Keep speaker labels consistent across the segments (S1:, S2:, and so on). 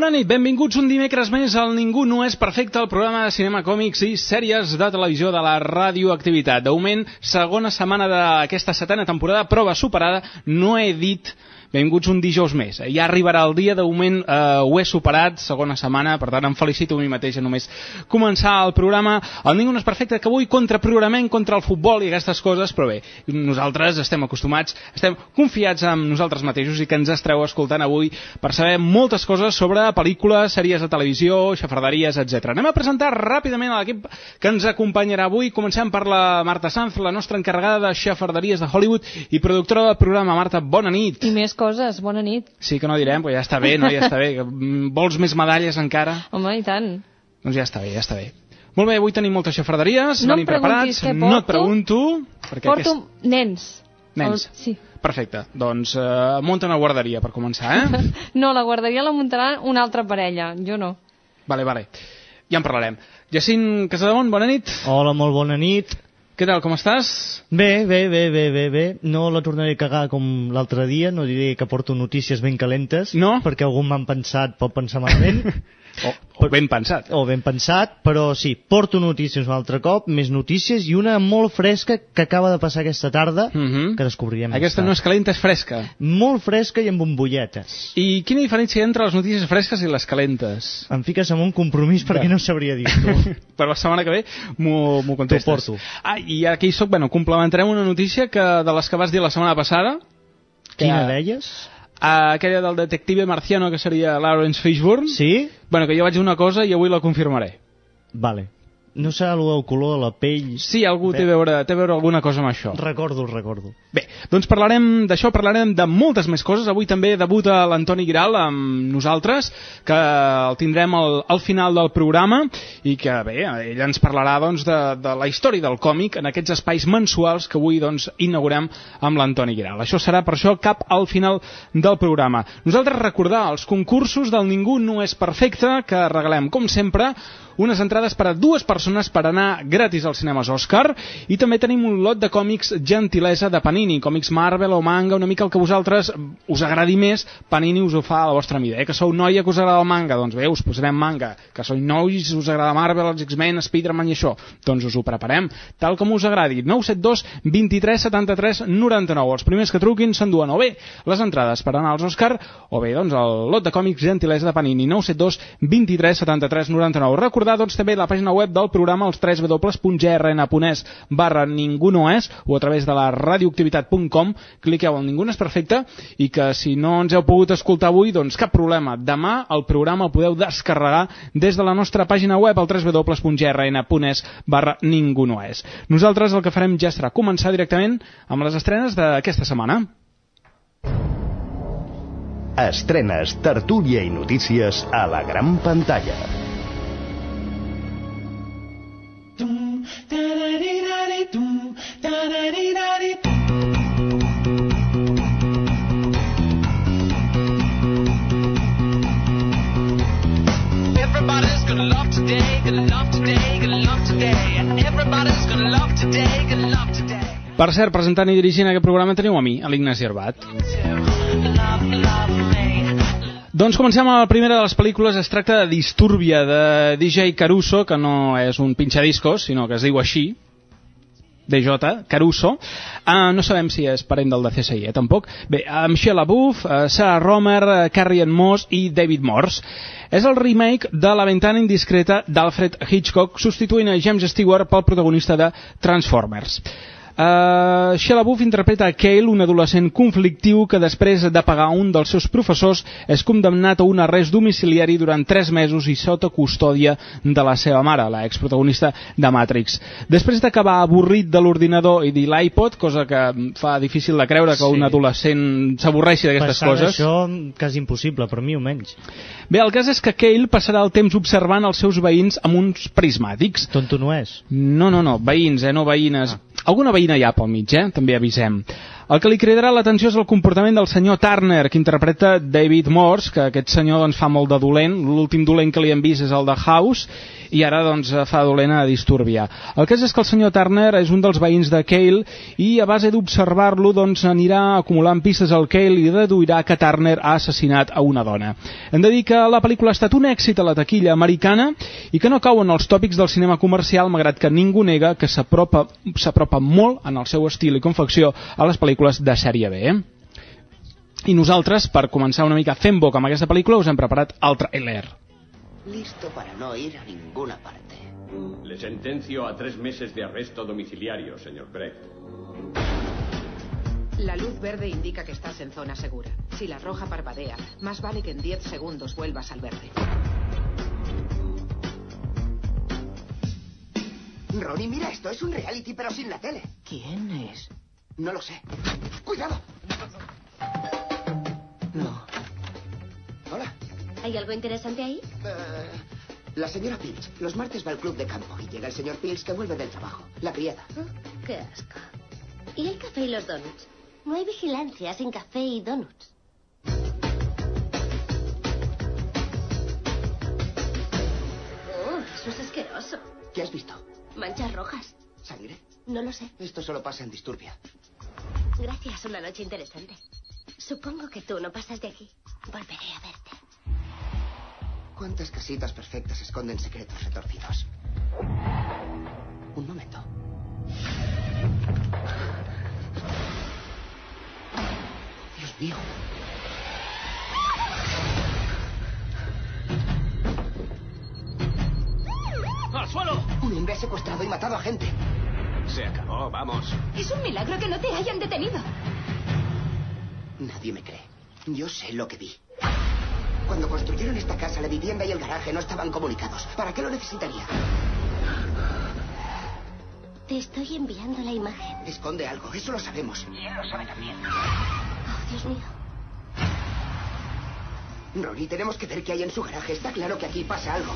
S1: Bona nit, benvinguts un dimecres més al Ningú no és perfecte, el programa de cinema, còmics i sèries de televisió de la radioactivitat. De moment, segona setmana d'aquesta setena temporada, prova superada, no he dit benvinguts un dijous més. Ja arribarà el dia, de moment eh, ho he superat, segona setmana, per tant em felicito a mi mateix a només començar el programa. El Ningú no és perfecte, que avui contraprogramem contra el futbol i aquestes coses, però bé, nosaltres estem acostumats, estem confiats en nosaltres mateixos i que ens estreu escoltant avui per saber moltes coses sobre pel·lícules, sèries de televisió, xafarderies, etc. Anem a presentar ràpidament l'equip que ens acompanyarà avui. Comencem per la Marta Sanz, la nostra encarregada de xafarderies de Hollywood i productora del programa. Marta, bona nit.
S2: I més coses, bona nit.
S1: Sí que no direm, però ja està bé, no? Ja està bé. Mm, Vols més medalles encara?
S2: Home, i tant.
S1: Doncs ja està bé, ja està bé. Molt bé, avui tenim moltes xafarderies,
S2: No em
S1: venim preparats.
S2: preguntis què
S1: No et
S2: porto.
S1: pregunto, perquè
S2: Porto nens.
S1: Nens.
S2: El- sí.
S1: Perfecte, doncs uh, munta una guarderia per començar, eh?
S2: No, la guarderia la muntarà una altra parella, jo no.
S1: vale, vale. Ja en parlarem. Jacint Casademont, bona nit.
S3: Hola, molt bona nit.
S1: Què tal, com estàs?
S3: Bé, bé, bé, bé, bé, bé. No la tornaré a cagar com l'altre dia, no diré que porto notícies ben calentes,
S1: No?
S3: perquè algun m'han pensat, pot pensar malament,
S1: O, o ben pensat.
S3: o ben pensat, però sí, porto notícies un altre cop, més notícies, i una molt fresca que acaba de passar aquesta tarda,
S1: Mhm.
S3: que descobrirem
S1: Aquesta no és calenta, és fresca.
S3: Molt fresca i amb bombolletes.
S1: I quina diferència hi ha entre les notícies fresques i les calentes?
S3: Em fiques en un compromís perquè no sabria dir-t'ho.
S1: per la setmana que ve m'ho contestes.
S3: T'ho porto.
S1: Ah, i hi soc, bueno, complementarem una notícia que de les que vas dir la setmana passada,
S3: Quina d'elles?
S1: A aquella del detective marciano que seria Lawrence Fishburne.
S3: Sí?
S1: Bueno, que jo vaig dir una cosa i avui la confirmaré.
S3: Vale. No serà el color de la pell...
S1: Sí, algú té a veure, té a veure alguna cosa amb això.
S3: Recordo, recordo.
S1: Bé, doncs parlarem d'això, parlarem de moltes més coses. Avui també debuta l'Antoni Giral amb nosaltres, que el tindrem al, al final del programa i que, bé, ell ens parlarà doncs, de, de la història del còmic en aquests espais mensuals que avui doncs, inaugurem amb l'Antoni Giral. Això serà, per això, cap al final del programa. Nosaltres recordar els concursos del Ningú no és perfecte, que regalem, com sempre, unes entrades per a dues persones per anar gratis als cinemes Òscar i també tenim un lot de còmics gentilesa de Panini, còmics Marvel o manga, una mica el que vosaltres us agradi més, Panini us ho fa a la vostra mida. Eh? Que sou noia que us agrada el manga, doncs bé, us posarem manga. Que sou nois, us agrada Marvel, els X-Men, Spider-Man i això, doncs us ho preparem tal com us agradi. 972 23 73 99. Els primers que truquin s'enduen o bé les entrades per anar als Òscar o bé doncs el lot de còmics gentilesa de Panini 972 23 73 99. Recordar doncs també la pàgina web del programa els www.grn.es barra ningú no és o a través de la radioactivitat.com cliqueu al ningú no és perfecte i que si no ens heu pogut escoltar avui doncs cap problema. Demà el programa el podeu descarregar des de la nostra pàgina web al www.grn.es barra ningú no és. Nosaltres el que farem ja serà començar directament amb les estrenes d'aquesta setmana.
S4: Estrenes, tertúlia i notícies a la gran pantalla.
S1: Per cert, presentant i dirigint aquest programa teniu a mi, a l'Ignasi Herbat. Doncs comencem amb la primera de les pel·lícules. Es tracta de Disturbia, de DJ Caruso, que no és un pinxadiscos, sinó que es diu així. DJ Caruso. Uh, no sabem si és parent del de CSI, eh, tampoc. Bé, amb Shia LaBeouf, uh, Sarah Romer, uh, Carrie Ann Moss i David Morse. És el remake de La ventana indiscreta d'Alfred Hitchcock, substituint a James Stewart pel protagonista de Transformers. Uh, Shia LaBeouf interpreta a Cale, un adolescent conflictiu que després de pagar un dels seus professors és condemnat a un arrest domiciliari durant 3 mesos i sota custòdia de la seva mare, la exprotagonista de Matrix. Després d'acabar avorrit de l'ordinador i de l'iPod, cosa que fa difícil de creure que
S3: Sí.
S1: un adolescent s'avorreixi d'aquestes coses.
S3: d'això, quasi impossible, per mi almenys.
S1: Bé, el cas és que Cale passarà el temps observant els seus veïns amb uns prismàtics.
S3: Tonto no és.
S1: No, no, no, veïns, eh, no veïnes. Alguna veïna hi ha pel mig, eh? També avisem. El que li cridarà l'atenció és el comportament del senyor Turner, que interpreta David Morse, que aquest senyor doncs, fa molt de dolent. L'últim dolent que li hem vist és el de House, i ara doncs, fa dolent a Disturbia. El cas és que el senyor Turner és un dels veïns de Cale i a base d'observar-lo doncs, anirà acumulant pistes al Cale i deduirà que Turner ha assassinat a una dona. Hem de dir que la pel·lícula ha estat un èxit a la taquilla americana i que no cauen els tòpics del cinema comercial, malgrat que ningú nega que s'apropa molt en el seu estil i confecció a les pel·lícules de sèrie B. Eh? I nosaltres, per començar una mica fent boca amb aquesta pel·lícula, us hem preparat el trailer.
S5: Listo para no ir a ninguna parte.
S6: Le sentencio a tres meses de arresto domiciliario, señor Brecht.
S7: La luz verde indica que estás en zona segura. Si la roja parpadea, más vale que en 10 segundos vuelvas al verde.
S5: Ronnie, mira esto, es un reality pero sin la tele.
S7: ¿Quién es?
S5: No lo sé. ¡Cuidado!
S7: No.
S5: Hola.
S8: ¿Hay algo interesante ahí?
S5: Eh, la señora Pilch. Los martes va al club de campo y llega el señor Pilch que vuelve del trabajo. La criada.
S8: Oh, qué asco. ¿Y el café y los donuts? No hay vigilancia sin café y donuts. Oh, eso es asqueroso.
S5: ¿Qué has visto?
S8: Manchas rojas.
S5: ¿Sangre?
S8: No lo sé.
S5: Esto solo pasa en Disturbia.
S8: Gracias, una noche interesante. Supongo que tú no pasas de aquí. Volveré a verte.
S5: ¿Cuántas casitas perfectas esconden secretos retorcidos? Un momento. Dios mío.
S6: ¡Al suelo!
S5: Un hombre ha secuestrado y matado a gente.
S6: Se acabó, vamos.
S8: Es un milagro que no te hayan detenido.
S5: Nadie me cree. Yo sé lo que vi. Cuando construyeron esta casa, la vivienda y el garaje no estaban comunicados. ¿Para qué lo necesitaría?
S8: Te estoy enviando la imagen.
S5: Esconde algo, eso lo sabemos. Y él lo sabe también.
S8: Oh, Dios mío.
S5: Ronnie, tenemos que ver qué hay en su garaje. Está claro que aquí pasa algo.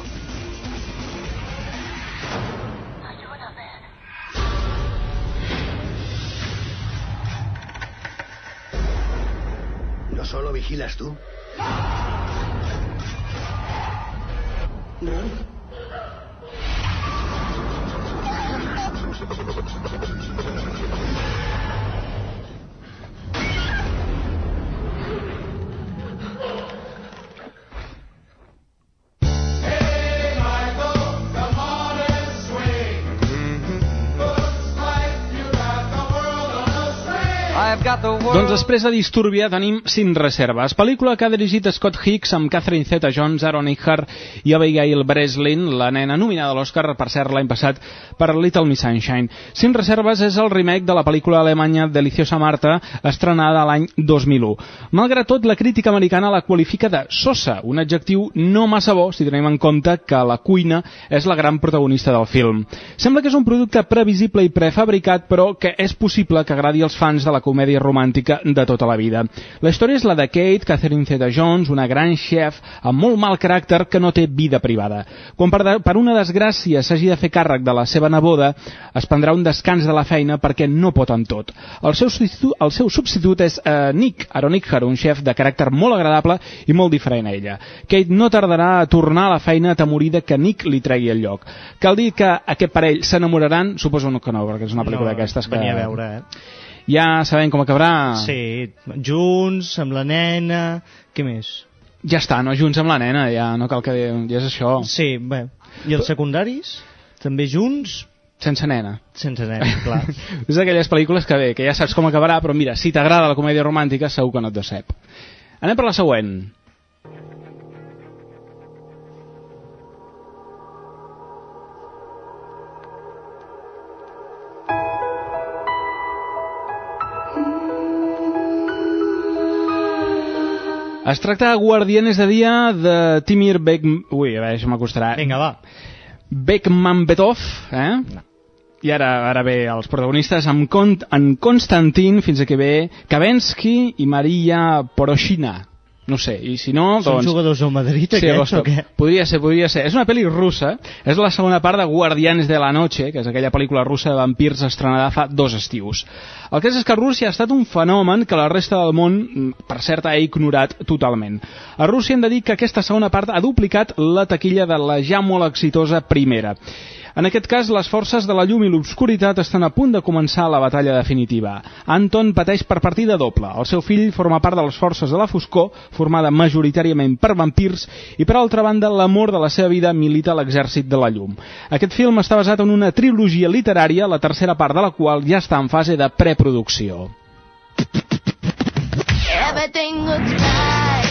S6: Solo vigilas tú?
S5: Ron.
S1: Doncs després de Disturbia tenim Sin Reserves, pel·lícula que ha dirigit Scott Hicks amb Catherine Zeta-Jones, Aaron Eckhart i Abigail Breslin, la nena nominada a l'Oscar per cert l'any passat per Little Miss Sunshine. Sin Reserves és el remake de la pel·lícula alemanya Deliciosa Marta, estrenada l'any 2001. Malgrat tot, la crítica americana la qualifica de sosa, un adjectiu no massa bo si tenim en compte que la cuina és la gran protagonista del film. Sembla que és un producte previsible i prefabricat, però que és possible que agradi als fans de la comèdia romàntica de tota la vida. La història és la de Kate, Catherine Zeta-Jones, una gran chef amb molt mal caràcter que no té vida privada. Quan per, de, per una desgràcia s'hagi de fer càrrec de la seva neboda, es prendrà un descans de la feina perquè no pot amb tot. El seu substitut, el seu substitut és eh, Nick Aaron Eckhart, un chef de caràcter molt agradable i molt diferent a ella. Kate no tardarà a tornar a la feina atemorida que Nick li tregui el lloc. Cal dir que aquest parell s'enamoraran? Suposo que no, perquè és una pel·lícula
S3: No,
S1: d'aquestes que...
S3: venia a veure, eh?
S1: Ja sabem com acabarà.
S3: Sí, junts, amb la nena... Què més?
S1: Ja està, no? Junts amb la nena, ja no cal que... Ja és això.
S3: Sí, bé. I els secundaris? També junts?
S1: sense nena.
S3: Sense nena, clar.
S1: és d'aquelles pel·lícules que bé, que ja saps com acabarà, però mira, si t'agrada la comèdia romàntica, segur que no et decep. Anem per la següent. Es tracta de Guardianes de Dia de Timir Bek... Ui, a veure, això m'acostarà.
S3: Vinga, va.
S1: Bekmambetov, eh? I ara, ara ve els protagonistes amb en Konstantin, fins a que ve Kavensky i Maria Poroshina. No sé, i si no,
S3: Són
S1: doncs...
S3: jugadors del Madrid,
S1: Sí,
S3: aquests, o què?
S1: Podria ser, podria ser. És una pel·li russa, és la segona part de Guardianes de la Noche, que és aquella pel·lícula russa de vampirs estrenada fa dos estius. El que és, és que Rússia ha estat un fenomen que la resta del món, mm, per cert, ha ignorat totalment. A Rússia hem de dir que aquesta segona part ha duplicat la taquilla de la ja molt exitosa primera. En aquest cas, les forces de la llum i l'obscuritat estan a punt de començar la batalla definitiva. Anton pateix per partida doble. El seu fill forma part de les forces de la foscor, formada majoritàriament per vampirs, i per altra banda, l'amor de la seva vida milita a l'exèrcit de la llum. Aquest film està basat en una trilogia literària, la tercera part de la qual ja està en fase de preproducció.
S9: Everything looks right.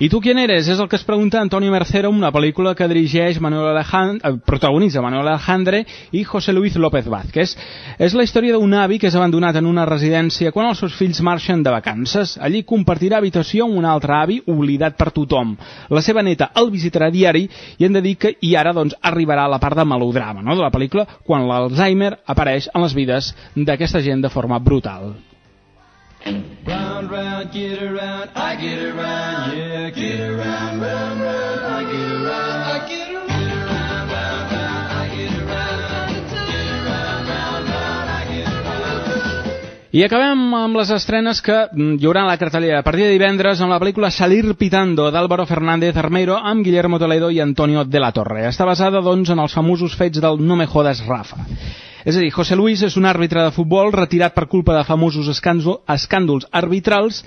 S1: I tu quién eres? És el que es pregunta Antonio Mercero en una pel·lícula que dirigeix Manuel Alejandre, eh, protagonitza Manuel Alejandre i José Luis López Vázquez. És la història d'un avi que és abandonat en una residència quan els seus fills marxen de vacances. Allí compartirà habitació amb un altre avi oblidat per tothom. La seva neta el visitarà diari i hem de dir que i ara doncs, arribarà la part de melodrama no, de la pel·lícula quan l'Alzheimer apareix en les vides d'aquesta gent de forma brutal.
S10: Round, round, get around, I get around, yeah, get around, round, round, I get around, I get around, round, round, I
S1: acabem amb les estrenes que mm, hi haurà a la cartellera a partir de divendres amb la pel·lícula Salir Pitando d'Álvaro Fernández Armero amb Guillermo Toledo i Antonio de la Torre. Està basada, doncs, en els famosos fets del No me jodas Rafa. És a dir, José Luis és un àrbitre de futbol retirat per culpa de famosos escàndol, escàndols arbitrals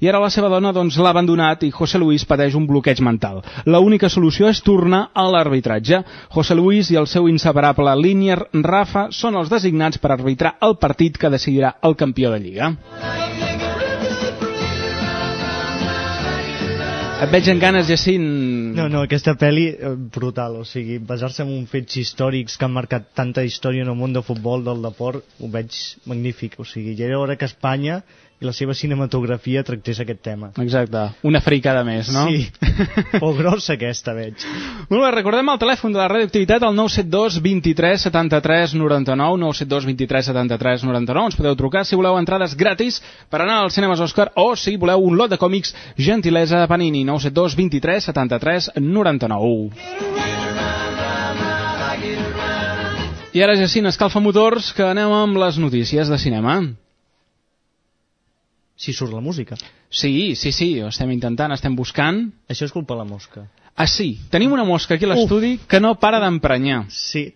S1: i ara la seva dona doncs, l'ha abandonat i José Luis pateix un bloqueig mental. La única solució és tornar a l'arbitratge. José Luis i el seu inseparable Linier Rafa són els designats per arbitrar el partit que decidirà el campió de Lliga. Et veig en ganes, Jacint.
S3: No, no, aquesta pel·li, eh, brutal, o sigui, basar-se en uns fets històrics que han marcat tanta història en el món del futbol, del deport, ho veig magnífic, o sigui, ja era hora que Espanya i la seva cinematografia tractés aquest tema.
S1: Exacte, una fricada més, no?
S3: Sí, o grossa aquesta, veig.
S1: Molt bé, recordem el telèfon de la radioactivitat, el 972 23 73 99, 972 23 73 99, ens podeu trucar si voleu entrades gratis per anar als cinemes Òscar o si voleu un lot de còmics gentilesa de Panini, 972 23 73 99. I ara, Jacint, escalfa motors, que anem amb les notícies de cinema.
S3: Si surt la música.
S1: Sí, sí, sí, ho estem intentant, estem buscant.
S3: Això és culpa de la mosca.
S1: Ah, sí, tenim una mosca aquí a l'estudi que no para d'emprenyar.
S3: Sí,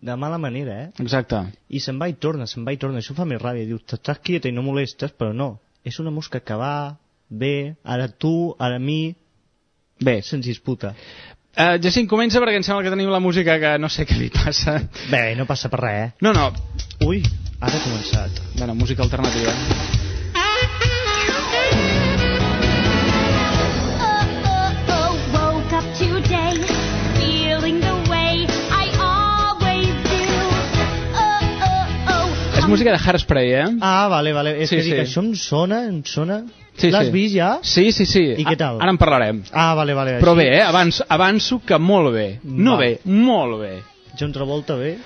S3: de mala manera, eh?
S1: Exacte.
S3: I se'n va i torna, se'n va i torna. Això fa més ràbia. Dius, t'estàs quieta i no molestes, però no. És una mosca que va, ve, ara tu, ara mi...
S1: Bé.
S3: Se'ns disputa.
S1: Uh, Jacint, comença perquè em sembla que tenim la música que no sé què li passa.
S3: Bé, no passa per res, eh?
S1: No, no.
S3: Ui, ara ha començat.
S1: Bueno, música alternativa. És música de Hairspray, eh?
S3: Ah, vale, vale. És
S1: Sí,
S3: que dic,
S1: sí.
S3: això em sona, em sona...
S1: Sí,
S3: L'has
S1: sí.
S3: vist ja?
S1: Sí, sí, sí.
S3: I què tal?
S1: A- Ara en parlarem.
S3: Ah, vale, vale.
S1: Però
S3: així.
S1: bé, eh? Avanço, avanço que molt bé. No
S3: Va.
S1: bé, molt bé.
S3: John Travolta bé?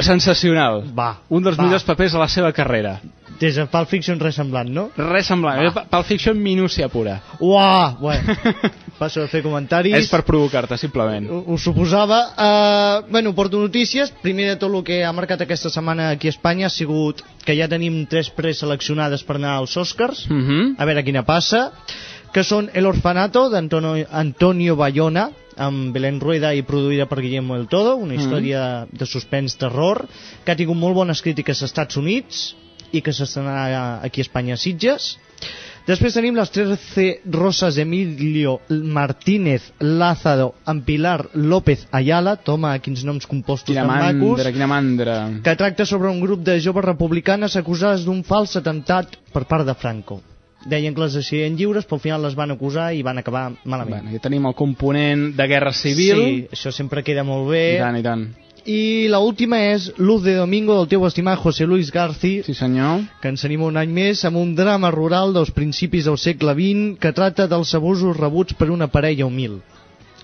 S1: Sensacional.
S3: Va.
S1: Un dels
S3: va.
S1: millors papers de la seva carrera.
S3: Des de Pulp Fiction res semblant, no?
S1: Res semblant.
S3: Va.
S1: Pulp Fiction minúcia pura.
S3: Uah, bueno. Passo a fer comentaris.
S1: És per provocar-te, simplement.
S3: Ho, ho suposava. Uh, bueno, porto notícies. Primer de tot el que ha marcat aquesta setmana aquí a Espanya ha sigut que ja tenim tres preseleccionades per anar als Oscars.
S1: Mm -hmm.
S3: A veure quina passa. Que són El Orfanato d'Antonio Antonio Bayona amb Belén Rueda i produïda per Guillermo del Todo, una
S1: Mhm.
S3: història de suspens terror que ha tingut molt bones crítiques als Estats Units i que s'estrenarà aquí a Espanya a Sitges. Després tenim les 13 roses Emilio Martínez Lázaro amb Pilar López Ayala, toma quins noms compostos
S1: Quina
S3: tan macos,
S1: mandra, quina mandra.
S3: que tracta sobre un grup de joves republicanes acusades d'un fals atemptat per part de Franco. Deien que les decidien lliures, però al final les van acusar i van acabar malament.
S1: Bueno, ja tenim el component de guerra civil.
S3: Sí, això sempre queda molt bé.
S1: I tant, i tant.
S3: I la última és Luz de Domingo del teu estimat José Luis Garci,
S1: Sí, senyor.
S3: que ens anima un any més amb un drama rural dels principis del segle XX que trata dels abusos rebuts per una parella humil.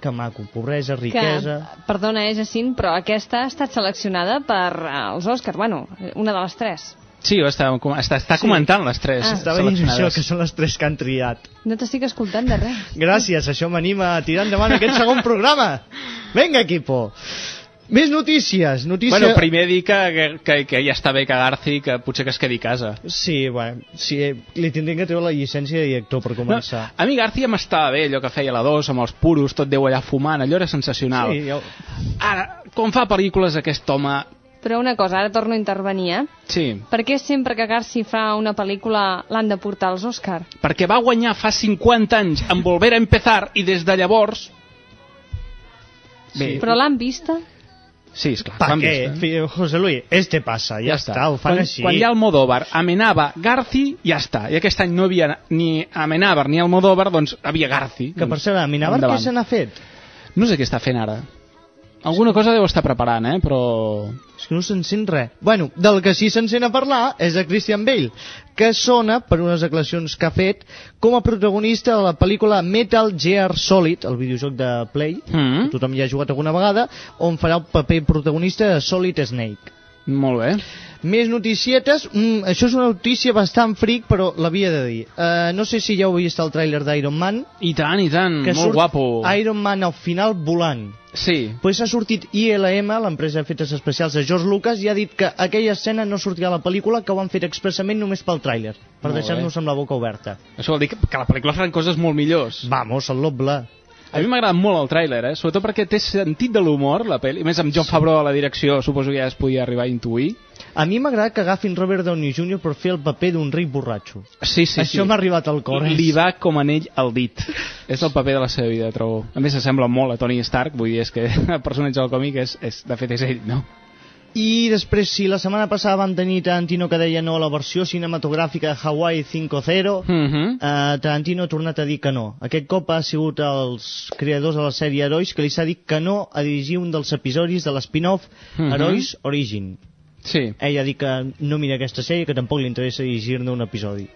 S3: Que maco, pobresa, riquesa...
S2: Que, perdona, eh, Jacint, però aquesta ha estat seleccionada per eh, els Oscars. Bueno, una de les tres.
S1: Sí, ho està, està, està
S3: Sí.
S1: comentant les tres
S2: Ah.
S3: Estava dient això, que són les tres que han triat.
S2: No t'estic escoltant de res.
S3: Gràcies, això m'anima a tirar endavant aquest segon programa. Vinga, equipo. Més notícies. Notícia...
S1: Bueno, primer dir que, que, que ja està bé que Garci, que potser que es quedi a casa.
S3: Sí, bueno, sí, li tindrien que treure la llicència de director per començar.
S1: A mi García m'estava bé, allò que feia la 2 amb els puros, tot Déu allà fumant, allò era sensacional.
S3: Sí, jo...
S1: Ara, com fa pel·lícules aquest home...
S2: Però una cosa, ara torno a intervenir, eh?
S1: Sí,
S2: Per què sempre que Garci fa una pel·lícula l'han de portar als Oscar?
S1: perquè va guanyar fa 50 anys amb Volver a Empezar i des de llavors... Bé,
S2: Però l'han vista?
S1: Sí, esclar,
S3: ¿Para
S1: l'han
S3: qué?
S1: vist, eh?
S3: José Luis, este pasa, ja, està, ho fan
S1: quan,
S3: així.
S1: quan hi ha Almodóvar, Amenábar, Garci, ja està. I aquest any no havia ni Amenábar ni Almodóvar, doncs havia Garci.
S3: Que per cert, a Minabar què se n'ha fet?
S1: No sé què està fent ara. Alguna cosa deu estar preparant, eh? Però...
S3: És que no se'n sent res. Bueno, del que sí se'n sent a parlar és de Christian Bale, que sona per unes declaracions que ha fet com a protagonista de la pel·lícula Metal Gear Solid, el videojoc de Play,
S1: Mm.
S3: que tothom hi ha jugat alguna vegada, on farà el paper protagonista de Solid Snake.
S1: Molt bé.
S3: Més noticietes, mm, això és una notícia bastant fric, però l'havia de dir. Uh, no sé si ja heu vist el tràiler d'Iron Man,
S1: I tant, i tant,
S3: que
S1: molt guapo.
S3: Iron Man al final volant.
S1: Sí,
S3: Pues ha sortit ILM, l'empresa d'efectes especials de George Lucas, i ha dit que aquella escena no sortirà a la pel·lícula, que ho han fet expressament només pel tràiler, per deixar-nos amb la boca oberta.
S1: això vol dir que, que la pel·lícula faran coses molt millors.
S3: Vamos, el doble.
S1: A mi m'ha agradat molt el tràiler, eh? sobretot perquè té sentit de l'humor, la pel·li. A més, amb John Favreau a la direcció, suposo que ja es podia arribar a intuir.
S3: A mi m'agrada que agafin Robert Downey Jr. per fer el paper d'un ric borratxo.
S1: Sí, sí,
S3: Això
S1: sí.
S3: m'ha arribat al cor.
S1: Li va com anell al dit. és el paper de la seva vida, trobo. A més, s'assembla molt a Tony Stark, vull dir, és que el personatge del còmic és, és, de fet és ell, no?
S3: I després, si la setmana passada van tenir Tarantino que deia no a la versió cinematogràfica de Hawaii 5.0,
S1: Mm -hmm.
S3: Uh, Tarantino ha tornat a dir que no. Aquest cop ha sigut els creadors de la sèrie Herois que li s'ha dit que no a dirigir un dels episodis de l'spin-off
S1: Mhm.
S3: Herois Origin.
S1: Sí,
S3: Ell ha dit que no mira aquesta sèrie, que tampoc li interessa dirigir-ne un episodi.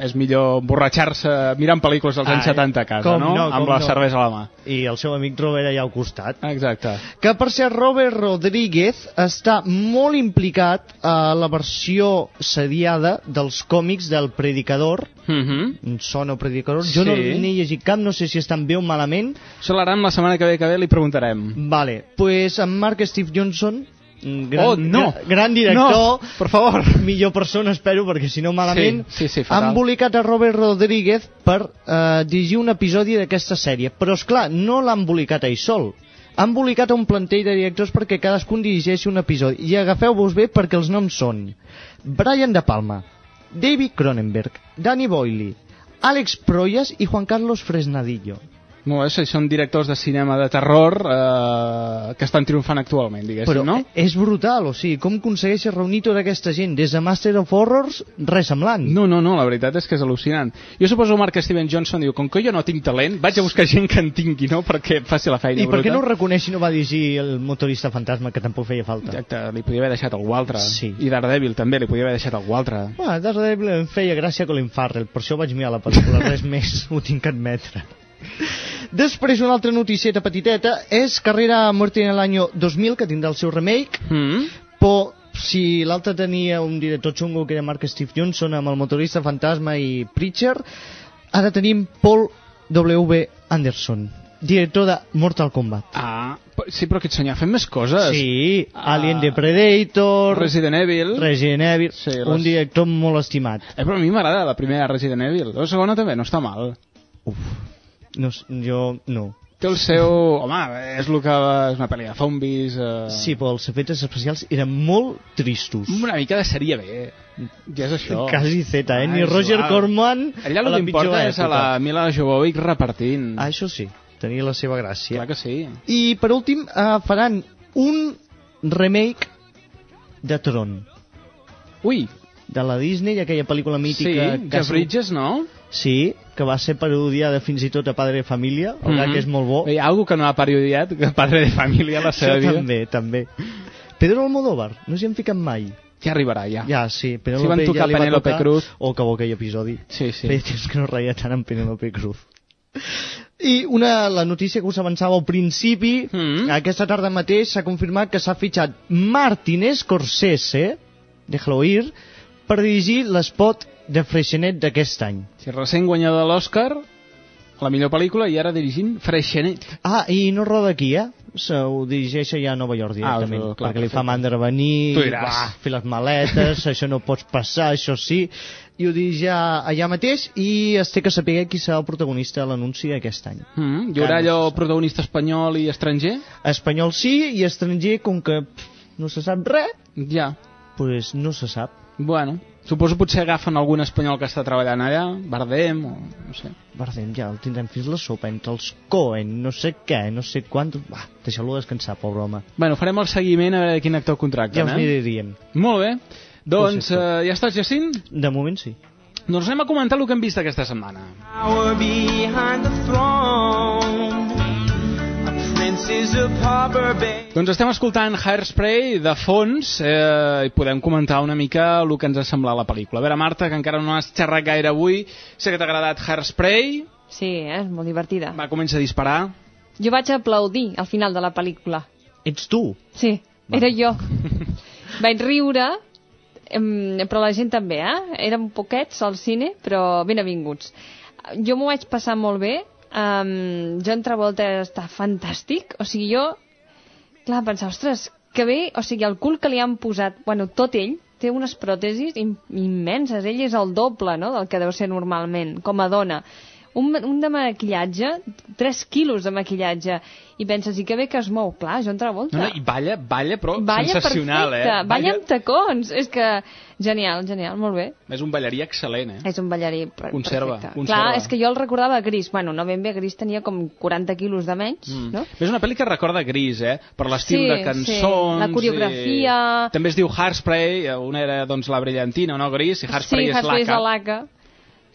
S1: És millor emborratxar-se mirant pel·lícules dels anys
S3: Ah,
S1: 70 a casa, no?
S3: no,
S1: Amb la
S3: no.
S1: cervesa a la mà.
S3: I el seu amic Robert allà al costat.
S1: Exacte.
S3: Que per ser Robert Rodríguez està molt implicat a la versió seriada dels còmics del Predicador.
S1: Mm -hmm.
S3: Sona Predicador. Jo no
S1: Sí.
S3: n'he llegit cap, no sé si estan bé o malament.
S1: Això l'aram la setmana que ve que ve li preguntarem.
S3: Vale, pues en Mark Steve Johnson, gran,
S1: Oh, no!
S3: gra- gran director,
S1: No, per favor.
S3: millor persona espero, perquè si no malament,
S1: Sí, sí, sí,
S3: ha
S1: fatal.
S3: embolicat a Robert Rodríguez per eh, dirigir un episodi d'aquesta sèrie. Però, és clar, no l'ha embolicat ell sol. Ha embolicat un plantell de directors perquè cadascun dirigeixi un episodi. I agafeu-vos bé perquè els noms són Brian De Palma, David Cronenberg, Danny Boyle, Alex Proyas i Juan Carlos Fresnadillo.
S1: Molt bé, sí, són directors de cinema de terror eh, que estan triomfant actualment, diguéssim,
S3: Però
S1: no?
S3: és brutal, o sigui, com aconsegueixes reunir tota aquesta gent? Des de Master of Horrors, res semblant.
S1: No, no, no, la veritat és que és al·lucinant. Jo suposo Mark Steven Johnson diu, com que jo no tinc talent, vaig a buscar gent que en tingui, no?, perquè faci la feina
S3: I per què
S1: bruta.
S3: no ho reconeix i no va dirigir el motorista fantasma, que tampoc feia falta?
S1: Exacte, li podia haver deixat algú altre.
S3: Sí.
S1: I Daredevil també, li podia haver deixat algú altre.
S3: Bueno, Daredevil em feia gràcia Colin Farrell, per això vaig mirar la pel·lícula, res més, ho tinc que admetre. Després, una altra noticieta petiteta és Carrera a Muerte en l'any 2000, que tindrà el seu remake,
S1: Mm?
S3: però si l'altre tenia un director xungo que era Mark Steve Johnson amb el motorista fantasma i Preacher, ara tenim Paul W. Anderson, director de Mortal Kombat.
S1: Ah, sí, però aquest senyor fet més coses.
S3: Sí,
S1: Ah.
S3: Alien the Predator,
S1: Resident Evil.
S3: Resident Evil,
S1: Sí,
S3: un
S1: les-
S3: director molt estimat.
S1: Eh, però a mi m'agrada la primera Resident Evil. La segona també no està mal.
S3: No, jo no.
S1: Té el seu... Home, és el que és una pel·li de zombis... Eh...
S3: Sí, però els efectes especials eren molt tristos.
S1: Una mica de sèrie B. Ja és això.
S3: Quasi Z, eh?
S1: Ah,
S3: Ni Roger
S1: igual.
S3: Corman
S1: Allà
S3: a
S1: el que importa és a la. Mila Jovovich repartint.
S3: Ah, això sí, tenia la seva gràcia.
S1: Clar que sí.
S3: I per últim uh, faran un remake de Tron.
S1: Ui.
S3: De la Disney, aquella pel·lícula mítica...
S1: Sí, Jeff Bridges, no?
S3: Sí, que va ser parodiada fins i tot a Padre de Família, el mm que és molt bo.
S1: Hi ha algú que no ha parodiat que Padre de Família la seva vida.
S3: també, també. Pedro Almodóvar, no s'hi han ficat mai.
S1: Ja arribarà, ja.
S3: Ja, sí,
S1: Sí,
S3: Penélope
S1: van tocar
S3: ja
S1: Penélope
S3: tocar...
S1: Cruz.
S3: Oh, que bo aquell episodi.
S1: Sí, sí.
S3: Feia temps que no reia tant amb Penélope Cruz. I una, la notícia que us avançava al principi, mm. aquesta tarda mateix s'ha confirmat que s'ha fitxat Martin Scorsese, déjalo ir, per dirigir l'espot de Freixenet d'aquest any.
S1: Si recent guanyador de l'Oscar, la millor pel·lícula, i ara dirigint Freixenet.
S3: Ah, i no roda aquí, eh? Se ho dirigeix ja a Nova York directament,
S1: Ah, clar,
S3: perquè li fa mandra venir, va, fer les maletes, això no pots passar, això sí, i ho dirigeix ja allà mateix, i es té que saber qui serà el protagonista de l'anunci aquest any.
S1: Mm, hi haurà allò protagonista espanyol i estranger?
S3: Espanyol sí, i estranger, com que pff, no se sap res,
S1: Ja.
S3: pues no se sap.
S1: Bueno, suposo potser agafen algun espanyol que està treballant allà, Bardem o no sé.
S3: Bardem, ja el tindrem fins la sopa, entre els Cohen, no sé què, no sé quant... Va, deixeu-lo descansar, pobre home.
S1: Bueno, farem el seguiment a veure quin actor contracten,
S3: Ja us
S1: eh?
S3: miraríem.
S1: Molt bé. Doncs eh, ja estàs, Jacint?
S3: De moment sí.
S1: Doncs anem a comentar el que hem vist aquesta setmana.
S10: Power behind the throne.
S1: Doncs estem escoltant Hairspray de fons eh, i podem comentar una mica el que ens ha semblat la pel·lícula. A veure, Marta, que encara no has xerrat gaire avui, sé que t'ha agradat Hairspray.
S2: Sí, eh? és molt divertida.
S1: Va, comença a disparar.
S2: Jo vaig aplaudir al final de la pel·lícula.
S3: Ets tu?
S2: Sí, era jo. vaig riure, però la gent també, eh? Érem poquets al cine, però ben avinguts. Jo m'ho vaig passar molt bé. Um, John Travolta està fantàstic. O sigui, jo, clar, pensava, ostres, que bé, o sigui, el cul que li han posat, bueno, tot ell, té unes pròtesis im immenses. Ell és el doble, no?, del que deu ser normalment, com a dona. Un, un de maquillatge, 3 quilos de maquillatge, i penses, i que bé que es mou, clar, John Travolta.
S1: No, no, i balla, balla, però
S2: Balla
S1: sensacional,
S2: perfecte,
S1: eh?
S2: balla amb tacons. És que genial, genial, molt bé.
S1: És un ballarí excel·lent, eh?
S2: És un ballarí per
S1: Conserva,
S2: perfecte.
S1: conserva.
S2: Clar, és que jo el recordava gris. Bueno, no ben bé, gris tenia com 40 quilos de menys,
S1: Mm.
S2: no?
S1: És una pel·li que recorda Gris, eh? Per l'estil
S2: Sí,
S1: de
S2: sí.
S1: cançons...
S2: La coreografia.
S1: I... També es diu Hairspray, eh, una era doncs la brillantina, no? Gris, i Hairspray
S2: sí,
S1: és
S2: Hairspray és
S1: laca.
S2: la laca.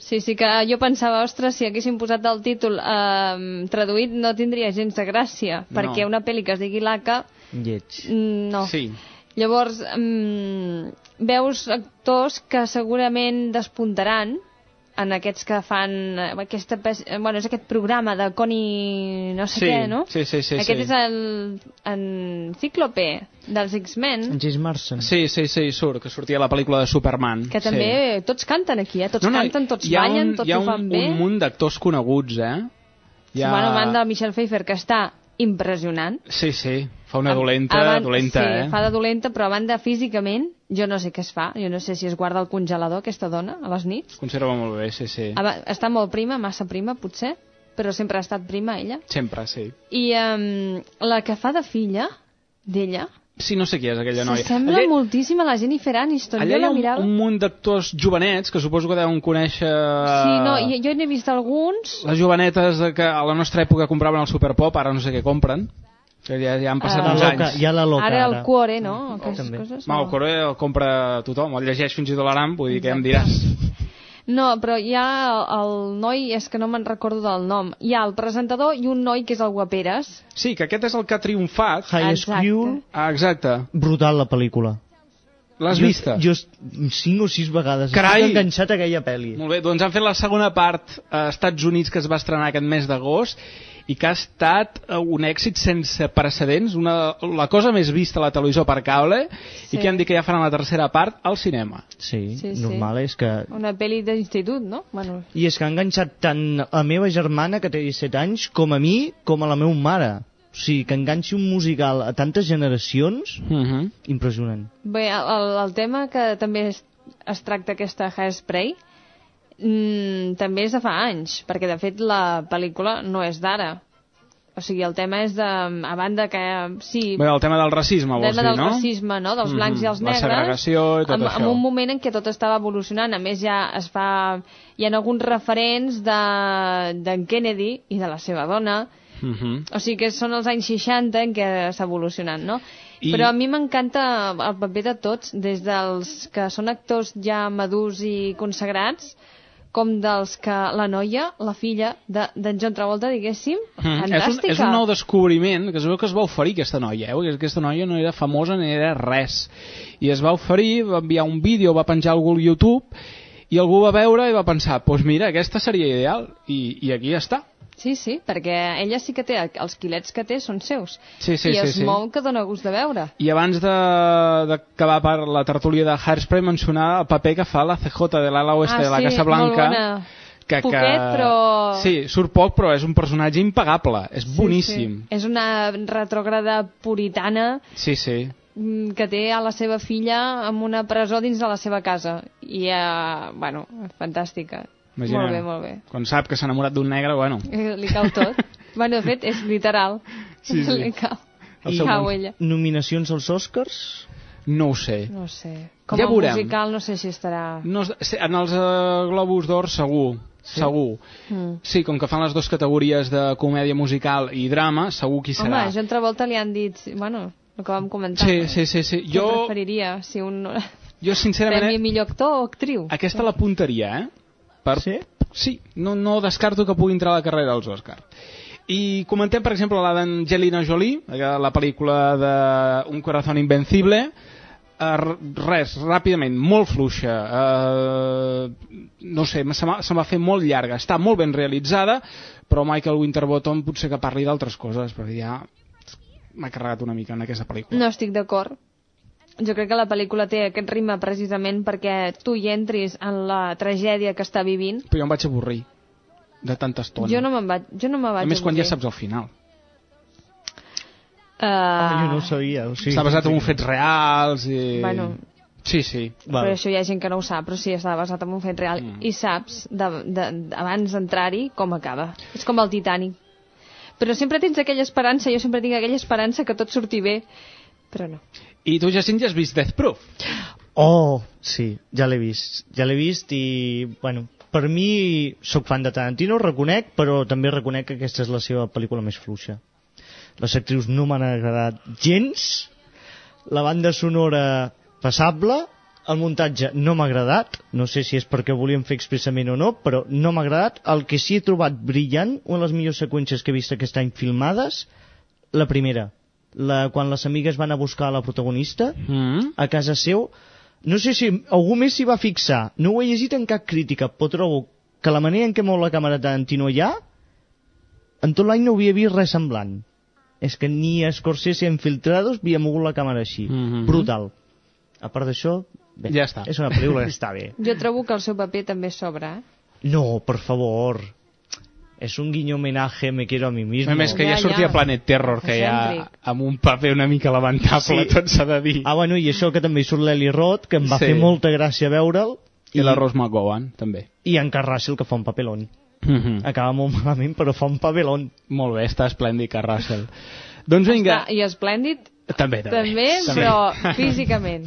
S2: Sí, sí, que jo pensava, ostres, si haguéssim posat el títol eh, traduït no tindria gens de gràcia,
S3: No.
S2: perquè una pel·li que es digui laca,
S3: Lleig.
S2: mm, no.
S1: Sí.
S2: Llavors, mm, veus actors que segurament despuntaran en aquests que fan eh, aquesta, eh, bueno, és aquest programa de Connie no sé
S1: Sí,
S2: què, no?
S1: sí, sí, sí,
S2: Aquest
S1: sí.
S2: és el en Cíclope dels X-Men,
S3: James Marsden.
S1: Sí, sí, sí, surt, que sortia a la pel·lícula de Superman.
S2: que també tots canten aquí, eh? Tots
S1: No, no,
S2: canten, tots
S1: hi ha
S2: ballen,
S1: un,
S2: tots
S1: hi ha
S2: ho
S1: un,
S2: fan bé.
S1: un munt d'actors coneguts, eh?
S2: Sí, bueno, a banda Michelle Pfeiffer, que està impressionant.
S1: Sí, sí, fa una dolenta,
S2: A banda-
S1: dolenta,
S2: sí,
S1: eh?
S2: fa de dolenta, però a banda físicament, jo no sé què es fa, jo no sé si es guarda al congelador aquesta dona a les nits.
S1: Es conserva molt bé, sí, sí.
S2: A ba- Està molt prima, massa prima, potser, però sempre ha estat prima, ella.
S1: Sempre, sí.
S2: I um, la que fa de filla d'ella,
S1: Sí, no sé qui és aquella noia.
S2: s'assembla
S1: Allà-
S2: moltíssim a la Jennifer Aniston.
S1: Allà
S2: jo
S1: hi ha un,
S2: mirava...
S1: un munt d'actors jovenets que suposo que deuen conèixer...
S2: Sí, no, jo, jo n'he vist alguns...
S1: Les jovenetes que a la nostra època compraven el Superpop, ara no sé què compren. Que ja, ja han passat
S2: Ah.
S1: uns
S3: loca,
S1: anys.
S3: hi ha la loca
S2: Ara el
S3: ara.
S2: cuore, no? Aquestes coses.
S1: Ma, el
S2: no.
S1: Coré el compra tothom, el llegeix fins i tot l'Aram, vull dir, què em diràs?
S2: No, però hi ha el noi, és que no me'n recordo del nom. Hi ha el presentador i un noi que és el Guaperes.
S1: Sí, que aquest és el que ha triomfat.
S3: High
S2: Exacte.
S3: School,
S1: Ah, exacte.
S3: brutal la pel·lícula.
S1: L'has vista?
S3: Jo cinc o sis vegades.
S1: Carai!
S3: Estic enganxat a aquella pel·li.
S1: Molt bé, doncs han fet la segona part a Estats Units que es va estrenar aquest mes d'agost i que ha estat eh, un èxit sense precedents, una, la cosa més vista a la televisió per cable
S2: Sí.
S1: i que han dit que ja faran la tercera part al cinema.
S3: Sí,
S2: Sí, sí.
S3: normal és que...
S2: Una pel·li d'institut, no? Bueno,
S3: I és que ha enganxat tant a la meva germana, que té 17 anys, com a mi, com a la meva mare. O sigui, que enganxi un musical a tantes generacions,
S1: Uh -huh.
S3: impressionant.
S2: bé, el, el tema que també es, es tracta aquesta Hairspray mm, també és de fa anys, perquè de fet la pel·lícula no és d'ara. O sigui, el tema és de... A banda que... Sí,
S1: Bé, el tema del racisme, vols
S2: tema
S1: dir,
S2: del
S1: no?
S2: racisme, no? dels blancs
S1: Mhm.
S2: i els
S1: La
S2: negres.
S1: segregació i tot
S2: en,
S1: això.
S2: En un moment en què tot estava evolucionant. A més, ja es fa... Hi ha alguns referents de- d'en Kennedy i de la seva dona.
S1: Mhm.
S2: O sigui que són els anys 60 en què s'ha evolucionat, no?
S1: I-
S2: Però a mi m'encanta el paper de tots, des dels que són actors ja madurs i consagrats, com dels que la noia, la filla de- d'en John Travolta, diguéssim,
S1: Mm, és, un,
S2: fantàstica.
S1: és un nou descobriment que es veu que es va oferir aquesta noia, eh? perquè aquesta noia no era famosa ni era res. I es va oferir, va enviar un vídeo va penjar algú al YouTube i algú va veure i va pensar, doncs pues mira, aquesta seria ideal. I, i aquí està
S2: Sí, sí, perquè ella sí que té, els quilets que té són seus.
S1: Sí, sí,
S2: I
S1: sí,
S2: es
S1: sí.
S2: mou que dona gust de veure.
S1: i abans de- d'acabar per la tertúlia de Hairspray mencionar el paper que fa la CJ de l'ala oeste
S2: ah,
S1: de la
S2: sí,
S1: Casa Blanca que,
S2: Poquet,
S1: que...
S2: però...
S1: Sí, surt poc, però és un personatge impagable. És boníssim.
S2: Sí. És una retrògrada puritana
S1: Sí, sí.
S2: mm, que té a la seva filla en una presó dins de la seva casa. I, eh, bueno, fantàstica.
S1: Imagina,
S2: Molt bé, molt bé.
S1: Quan sap que s'ha enamorat d'un negre, bueno...
S2: Eh, Li cau tot. bueno, de fet, és literal.
S3: Sí, sí.
S2: Li cau.
S3: I
S2: Li cau ella.
S3: nominacions als Oscars?
S1: No ho sé.
S2: No sé. Com
S1: Ja
S2: a
S1: veurem.
S2: musical no sé si estarà...
S1: No, sé, en els uh, Globus d'Or segur, sí? segur.
S2: Mm.
S1: Sí, com que fan les dues categories de comèdia musical i drama, segur qui serà.
S2: Home, John Travolta li han dit... Bueno, el que vam comentar.
S1: Sí, sí, sí, sí.
S2: Jo...
S1: Jo,
S2: preferiria, si un...
S1: jo sincerament,
S2: Premi
S1: eh,
S2: millor actor o actriu.
S1: aquesta l'apuntaria, eh? Per...
S3: Sí?
S1: Sí, no, no descarto que pugui entrar a la carrera als Oscars. I comentem, per exemple, la d'Angelina Jolie, eh, la pel·lícula de Un corazón invencible, Uh, res, ràpidament, molt fluixa uh, no sé, se m'ha se m'ha fet molt llarga està molt ben realitzada però Michael Winterbottom potser que parli d'altres coses perquè ja m'ha carregat una mica en aquesta pel·lícula
S2: No estic d'acord. Jo crec que la pel·lícula té aquest ritme precisament perquè tu hi entris en la tragèdia que està vivint.
S1: però jo em vaig avorrir de tanta estona
S2: Jo no me'n vaig, jo no me vaig
S1: a més quan ja
S2: avorrir.
S1: saps el final
S2: Uh,
S3: Ah, jo no ho sabia. O sigui,
S1: està basat en fets reals i...
S2: Bueno,
S1: sí, sí
S2: però això hi ha gent que no ho sap, però sí, està basat en un fet real.
S1: Mm.
S2: I saps, de, de, abans d'entrar-hi, com acaba. És com el Titanic. Però sempre tens aquella esperança, jo sempre tinc aquella esperança que tot surti bé, però no.
S1: I tu Jacint ja has vist Death Proof
S3: Oh, sí, ja l'he vist. Ja l'he vist i, bueno, per mi sóc fan de Tarantino, reconec, però també reconec que aquesta és la seva pel·lícula més fluixa. Les actrius no m'han agradat gens, la banda sonora passable, el muntatge no m'ha agradat, no sé si és perquè volíem fer expressament o no, però no m'ha agradat. El que sí he trobat brillant, una de les millors seqüències que he vist aquest any filmades, la primera, la, quan les amigues van a buscar la protagonista
S1: mm.
S3: a casa seu, no sé si algú més s'hi va fixar, no ho he llegit en cap crítica, però trobo que la manera en què mou la càmera Tarantino allà, en tot l'any no havia vist res semblant. És que ni a Scorsese en Filtrados havia mogut la càmera així.
S1: Mhm.
S3: Brutal. A part d'això, bé,
S1: Ja està.
S3: és una pel·lícula que està bé.
S2: Jo trobo que el seu paper també sobra, eh?
S3: No, per favor. És un guiño homenaje, me quiero a mi mismo.
S1: a més que ja,
S2: Ja,
S1: sortia
S2: ja.
S1: Planet Terror que ja amb un paper una mica lamentable
S3: Sí.
S1: tot s'ha de dir
S3: Ah, bueno, i això que també hi surt l'Eli Roth, que em va
S1: Sí.
S3: fer molta gràcia veure'l,
S1: i la Rose McGowan també
S3: i en Carl Russell, que fa un papelón.
S1: mm -hmm.
S3: Acaba molt malament, però fa un papelón.
S1: molt bé, està esplèndid que Russell doncs vinga,
S2: Està, I esplèndid
S1: també, també,
S2: també, però físicament.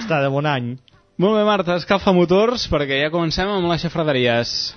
S3: Està de bon any.
S1: molt bé Marta, escalfa motors perquè ja comencem amb les xafraderies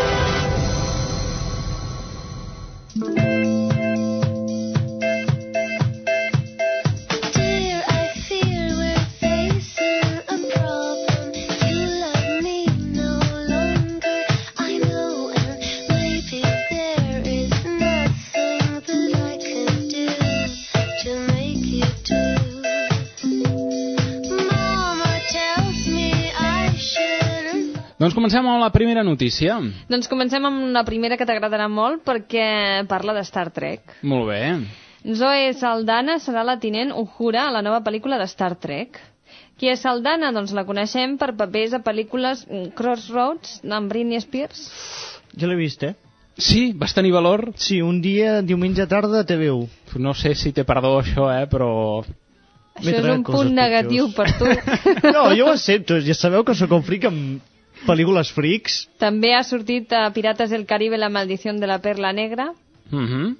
S1: Comencem amb la primera notícia
S2: Doncs comencem amb la primera que t'agradarà molt perquè parla de Star Trek.
S1: molt bé
S2: Zoe Saldana serà la tinent Uhura a la nova pel·lícula de Star Trek. Qui és Saldana? Doncs la coneixem per papers a pel·lícules mm, Crossroads amb Britney Spears.
S3: Jo l'he vist, eh?
S1: sí, vas tenir valor
S3: Sí, un dia, diumenge tarda, a TV1.
S1: no sé si té perdó això, eh, però
S2: Això és un punt negatiu per tu.
S3: No, jo ho accepto, ja sabeu que sóc un fric amb... pel·lícules freaks.
S2: També ha sortit a Pirates del Caribe La maldición de la perla negra.
S1: Mhm.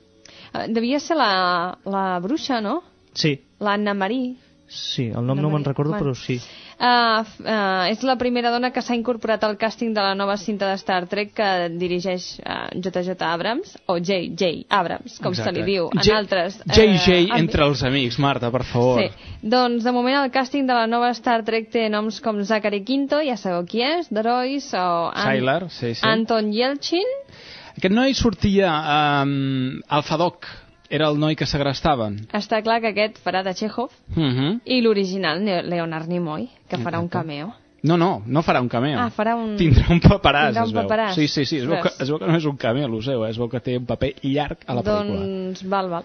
S2: Eh, Devia ser la, la bruixa, no?
S3: Sí,
S2: L'Anna Marie.
S3: sí, el nom no me'n recordo,
S2: Bueno.
S3: però sí.
S2: Uh, uh, és la primera dona que s'ha incorporat al càsting de la nova cinta de Star Trek que dirigeix uh, JJ Abrams, o J. J. Abrams, com se li diu en
S1: J-
S2: altres. eh,
S1: JJ
S2: àmbits.
S1: entre els amics, Marta, per favor.
S2: Sí, doncs de moment el càsting de la nova Star Trek té noms com Zachary Quinto, ja sabeu qui és, Derois, o An-
S1: Sylar, sí, sí.
S2: Anton Yelchin,
S1: Aquest noi sortia um, Alpha Doc, era el noi que segrestaven.
S2: està clar que aquest farà de Chekhov,
S1: Mhm.
S2: i l'original, Leonard Nimoy, que farà un cameo.
S1: No, no, no farà un cameo.
S2: Ah, farà un...
S1: Tindrà un paperàs,
S2: Tindrà un
S1: es veu.
S2: paperàs.
S1: Sí, sí, sí, es veu, que, es veu que no és un cameo, lo seu, eh? es veu que té un paper llarg a la pel·lícula.
S2: Doncs, val, val.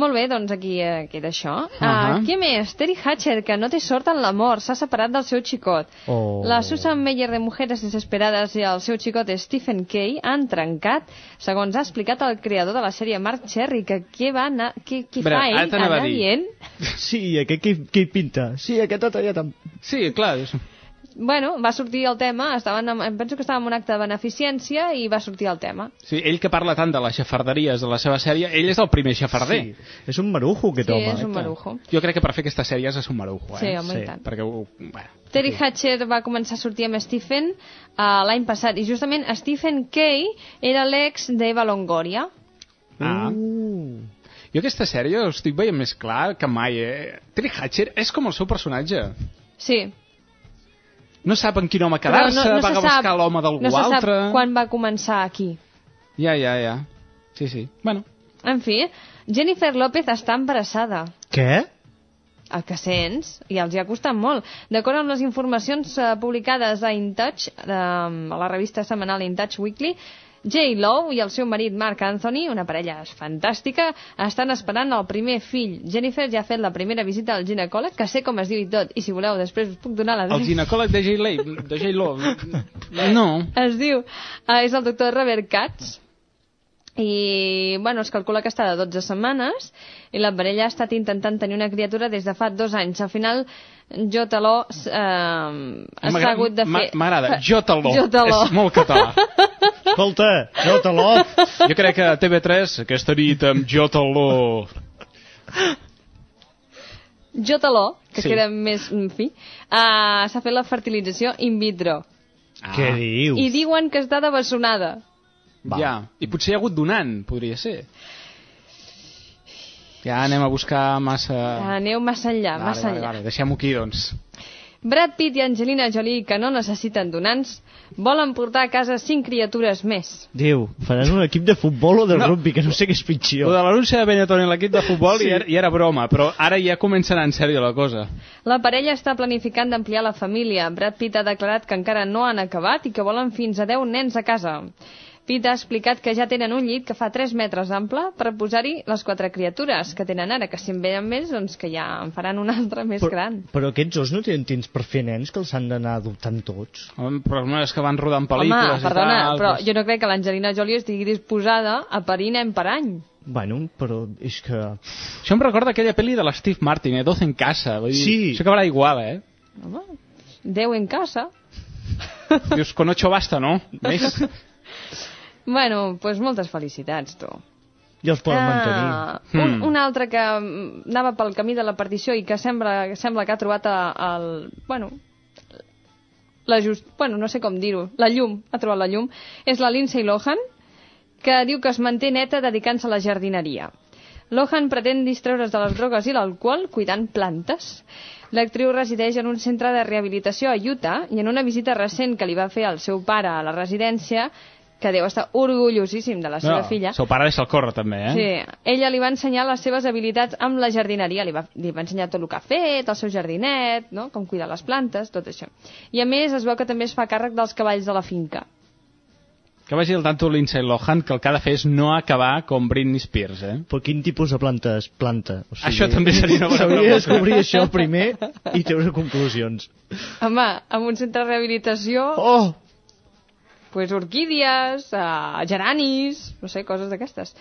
S2: Molt bé, doncs aquí eh, queda això. Uh
S1: Ahà.
S2: què més? Terry Hatcher, que no té sort en l'amor, s'ha separat del seu xicot.
S3: Oh.
S2: La Susan Meyer de Mujeres Desesperades i el seu xicot Stephen Kay han trencat, segons ha explicat el creador de la sèrie Mark Cherry, que què va anar, què, què
S1: Vera,
S2: fa ell anar dient?
S3: Sí, aquest qui, qui pinta? Sí, aquest ha tallat amb...
S1: Sí, clar. És...
S2: Bueno, va sortir el tema, estaven en, em penso que estava en un acte de beneficència i va sortir el tema.
S1: Sí, ell que parla tant de les xafarderies de la seva sèrie, ell és el primer xafarder.
S3: Sí, és un marujo, aquest
S2: Sí,
S3: home.
S2: és un marujo.
S1: Jo crec que per fer aquesta sèrie has de ser un marujo, eh?
S2: Sí, home, i tant.
S1: Perquè, ho- bueno,
S2: Terry Hatcher va començar a sortir amb Stephen uh, l'any passat i justament Stephen Kay era l'ex d'Eva Longoria.
S1: Ah.
S3: Uh.
S1: Jo aquesta sèrie ho estic veient més clar que mai, eh? Terry Hatcher és com el seu personatge.
S2: Sí.
S1: No sap en quin home quedar-se, va a buscar l'home d'algú
S2: no se sap
S1: altre...
S2: quan va començar aquí.
S1: Ja, ja, ja. Sí, sí. Bueno,
S2: En fi, Jennifer López està embarassada.
S3: Què?
S2: El que sents, i els hi ha costat molt. D'acord amb les informacions eh, publicades a InTouch, eh, a la revista setmanal InTouch Weekly, J. Lowe i el seu marit Mark Anthony, una parella fantàstica, estan esperant el primer fill. Jennifer ja ha fet la primera visita al ginecòleg, que sé com es diu i tot, i si voleu després us puc donar
S1: el
S2: l'adreça.
S1: ginecòleg de J-Lo... De J-Lo... No.
S2: Es diu, eh, és el doctor Robert Katz, i bueno, es calcula que està de 12 setmanes i la parella ha estat intentant tenir una criatura des de fa dos anys. Al final, jo taló eh, s'ha
S1: M'agrada-
S2: hagut de fer...
S1: M'agrada. Jo taló. És molt català.
S3: Escolta, jo taló.
S1: Jo crec que TV3, aquesta nit amb jo taló...
S2: Jo taló, que
S1: Sí.
S2: queda més... En fi, uh, s'ha fet la fertilització in vitro.
S3: Què dius?
S2: I diuen que està de bessonada.
S1: Va. Ja, i potser hi ha hagut donant, podria ser. Ja anem a buscar massa...
S2: Aneu massa enllà,
S1: vale,
S2: massa
S1: vale,
S2: enllà.
S1: vale, deixem-ho aquí, doncs.
S2: Brad Pitt i Angelina Jolie, que no necessiten donants, volen portar a casa cinc criatures més.
S3: Diu, faran un equip de futbol o de
S1: No.
S3: rugby, que no sé què és
S1: Lo
S3: pitjor.
S1: de l'anunci de Benetton en l'equip de futbol
S3: Sí.
S1: ja, era, ja era broma, però ara ja comença a anar en sèrio la cosa.
S2: La parella està planificant d'ampliar la família. Brad Pitt ha declarat que encara no han acabat i que volen fins a 10 nens a casa. Pitt ha explicat que ja tenen un llit que fa 3 metres d'ample per posar-hi les quatre criatures que tenen ara, que si en venen més, doncs que ja en faran un altre més
S3: Però,
S2: gran.
S3: però aquests os no tenen temps per fer nens que els han d'anar adoptant tots.
S1: Home, Però no és que van rodant
S2: Home,
S1: pel·lícules
S2: perdona,
S1: i tal...
S2: però
S1: doncs-
S2: jo no crec que l'Angelina Jolie estigui disposada a parir nen per any.
S3: Bueno, però és que...
S1: Això em recorda aquella pel·li de l'Steve Martin, eh? 12 en casa. Vull dir,
S3: Sí.
S1: Això acabarà igual, eh?
S2: Home, 10 en casa.
S1: Dius, con ocho basta, no? Més?
S2: Bueno, doncs pues moltes felicitats, tu.
S3: Ja els poden
S2: Ah,
S3: mantenir.
S2: un,
S1: Hmm.
S2: un altre que mm, anava pel camí de la partició i que sembla, sembla que ha trobat el... Bueno, la just, bueno, no sé com dir-ho, la llum, ha trobat la llum, és la Lindsay Lohan, que diu que es manté neta dedicant-se a la jardineria. Lohan pretén distreure's de les drogues i l'alcohol cuidant plantes. L'actriu resideix en un centre de rehabilitació a Utah i en una visita recent que li va fer el seu pare a la residència, que deu estar orgullosíssim de la seva
S1: no,
S2: filla,
S1: Seu pare deixa el córrer, també, eh?
S2: Sí, ella li va ensenyar les seves habilitats amb la jardineria, li va, li va ensenyar tot el que ha fet, el seu jardinet, no? com cuidar les plantes, tot això. I a més es veu que també es fa càrrec dels cavalls de la finca.
S1: Que vagi al tanto Lindsay Lohan, que el que ha de fer és no acabar com Britney Spears, eh?
S3: Però quin tipus de planta es planta? O
S1: Això també seria una bona
S3: S'hauria de
S1: pregunta.
S3: descobrir això primer i treure conclusions.
S2: Home, amb un centre de rehabilitació,
S3: Oh!
S2: Pues orquídies, uh, geranis, no sé, coses d'aquestes.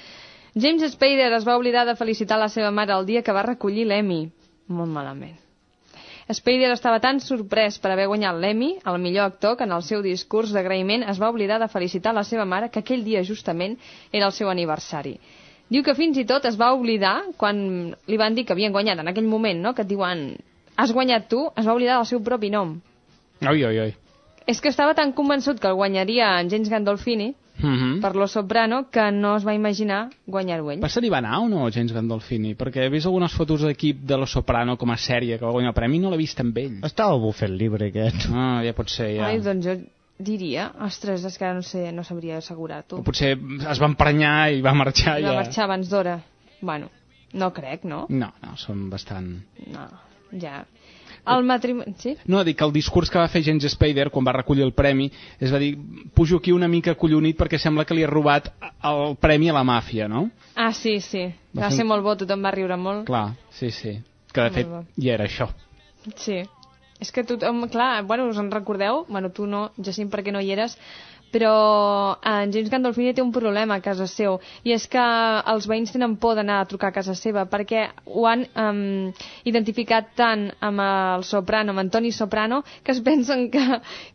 S2: James Spader es va oblidar de felicitar la seva mare el dia que va recollir l'Emmy. Molt malament. Spader estava tan sorprès per haver guanyat l'Emmy, el millor actor, que en el seu discurs d'agraïment es va oblidar de felicitar la seva mare, que aquell dia justament era el seu aniversari. Diu que fins i tot es va oblidar, quan li van dir que havien guanyat en aquell moment, no? que et diuen has guanyat tu, es va oblidar del seu propi nom.
S1: Oi, oi, oi.
S2: És que estava tan convençut que el guanyaria en James Gandolfini,
S1: Mm -hmm.
S2: per Lo Soprano, que no es va imaginar guanyar-ho ell.
S1: Per se li va anar o no, James Gandolfini? Perquè he vist algunes fotos d'equip de Lo Soprano com a sèrie que va guanyar el premi i no l'he vist amb ell.
S3: Estava bufet el llibre aquest.
S1: Ah, ja pot ser, ja.
S2: Ai, doncs jo diria, ostres, és que ara no sé, no sabria assegurar-t'ho.
S1: O potser es va emprenyar i va marxar
S2: Va
S1: ja.
S2: marxar abans d'hora. Bueno, no crec, no?
S1: No, no, són bastant...
S2: No, ja. El matrimoni... Sí?
S1: No, dic que el discurs que va fer James Spader quan va recollir el premi es va dir, pujo aquí una mica collonit perquè sembla que li ha robat el premi a la màfia, no?
S2: Ah, sí, sí.
S1: Va
S2: Va
S1: fer-
S2: ser molt bo, tothom va riure molt.
S1: Clar, sí, sí. Que de
S2: Molt
S1: fet
S2: bo.
S1: ja era això.
S2: Sí. És que tothom, clar, bueno, us en recordeu? Bueno, tu no, Jacint, perquè no hi eres, però en James Gandolfini té un problema a casa seu, i és que els veïns tenen por d'anar a trucar a casa seva, perquè ho han um, identificat tant amb el Soprano, amb Antoni Soprano, que es pensen que,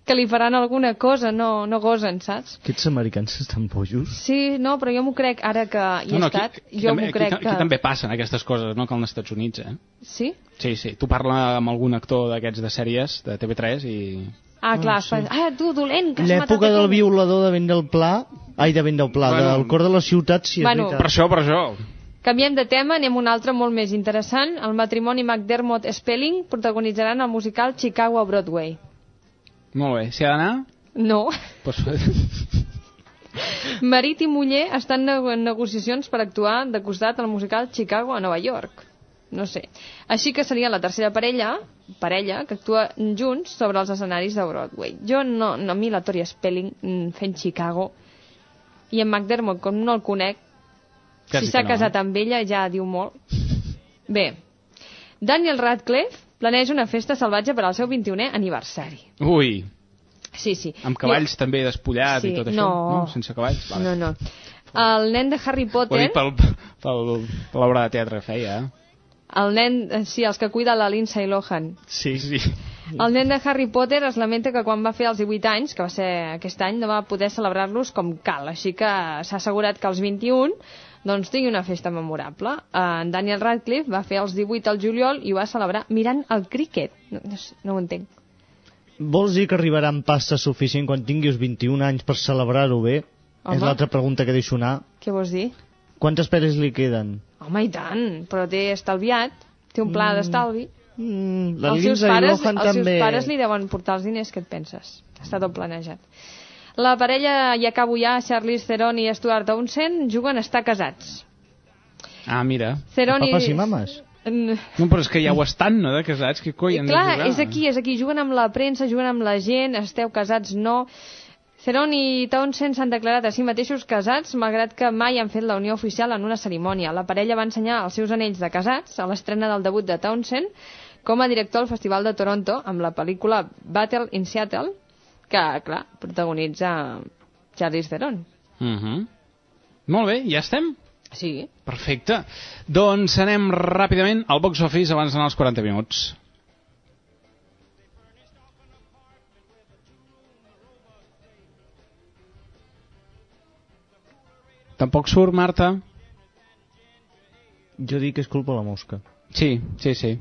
S2: que li faran alguna cosa, no, no gosen, saps?
S3: Aquests americans estan bojos.
S2: Sí, no, però jo m'ho crec, ara que hi he
S1: no, no,
S2: estat,
S1: aquí, aquí,
S2: jo m'ho crec
S1: aquí, aquí
S2: que...
S1: també passen aquestes coses, no? Que als Estats Units, eh?
S2: Sí?
S1: Sí, sí. Tu parla amb algun actor d'aquests de sèries de TV3 i...
S2: Ah, clar, es fa... Ah, tu, dolent, que has matat
S3: L'època del violador de vent del Pla... Ai, de vent del Pla,
S1: Bueno.
S3: del cor de la ciutat, sí, és
S2: Bueno.
S3: veritat.
S1: Per això, per això.
S2: Canviem de tema, anem a un altre molt més interessant. El matrimoni McDermott-Spelling protagonitzaran el musical Chicago a Broadway.
S1: Molt bé. Si ha d'anar,
S2: No.
S1: doncs...
S2: Marit i muller estan en negociacions per actuar de costat al musical Chicago a Nova York. No sé. Així que seria la tercera parella, parella que actua junts sobre els escenaris de Broadway. Jo no, no a mi la Tori Spelling mm, fent Chicago i en McDermott, com no el conec,
S1: Quasi
S2: si s'ha
S1: no,
S2: casat amb ella ja diu molt. Bé, Daniel Radcliffe planeja una festa salvatge per al seu 21è aniversari.
S1: Ui,
S2: Sí, sí.
S1: amb cavalls també despullat
S2: Sí,
S1: i tot això?
S2: no.
S1: no? Sense cavalls?
S2: Jo... No, no. El nen de Harry
S1: Ho
S2: Potter...
S1: dic pel, pel, per l'obra de teatre que feia, eh?
S2: El nen, eh, sí, els que cuida la Lindsay Lohan.
S1: Sí, sí.
S2: El nen de Harry Potter es lamenta que quan va fer els 18 anys, que va ser aquest any, no va poder celebrar-los com cal, així que s'ha assegurat que els 21 doncs tingui una festa memorable. Eh, En Daniel Radcliffe va fer els 18 al juliol i ho va celebrar mirant el críquet. No, no, no ho entenc.
S3: Vols dir que arribarà amb pasta suficient quan tinguis 21 anys per celebrar-ho bé?
S2: Home.
S3: És l'altra pregunta que deixo anar.
S2: Què vols dir?
S3: Quantes peres li queden?
S2: Home, i tant, però té estalviat, té un pla d'estalvi.
S3: Mm,
S2: els seus pares, els seus
S3: també...
S2: pares li deuen portar els diners, què et penses? Està tot planejat. La parella, i acabo ja, Charlize Theron i Stuart Townsend, juguen a estar casats.
S1: Ah, mira.
S2: Theron i...
S3: Papes i mames?
S2: Mm,
S1: No, però és que ja ho estan, no?, de casats. Que coi, han de
S2: Clar,
S1: jugar?
S2: és aquí, és aquí. Juguen amb la premsa, juguen amb la gent, esteu casats, no... Theron i Townsend s'han declarat a si mateixos casats, malgrat que mai han fet la unió oficial en una cerimònia. La parella va ensenyar els seus anells de casats a l'estrena del debut de Townsend com a director al Festival de Toronto amb la pel·lícula Battle in Seattle, que, clar, protagonitza Charlize Theron.
S1: Mhm. Molt bé, ja estem?
S2: Sí.
S1: Perfecte. Doncs anem ràpidament al box office abans d'anar als 40 minuts. Tampoc surt, Marta?
S3: Jo dic que és culpa de la mosca.
S1: Sí, sí, sí.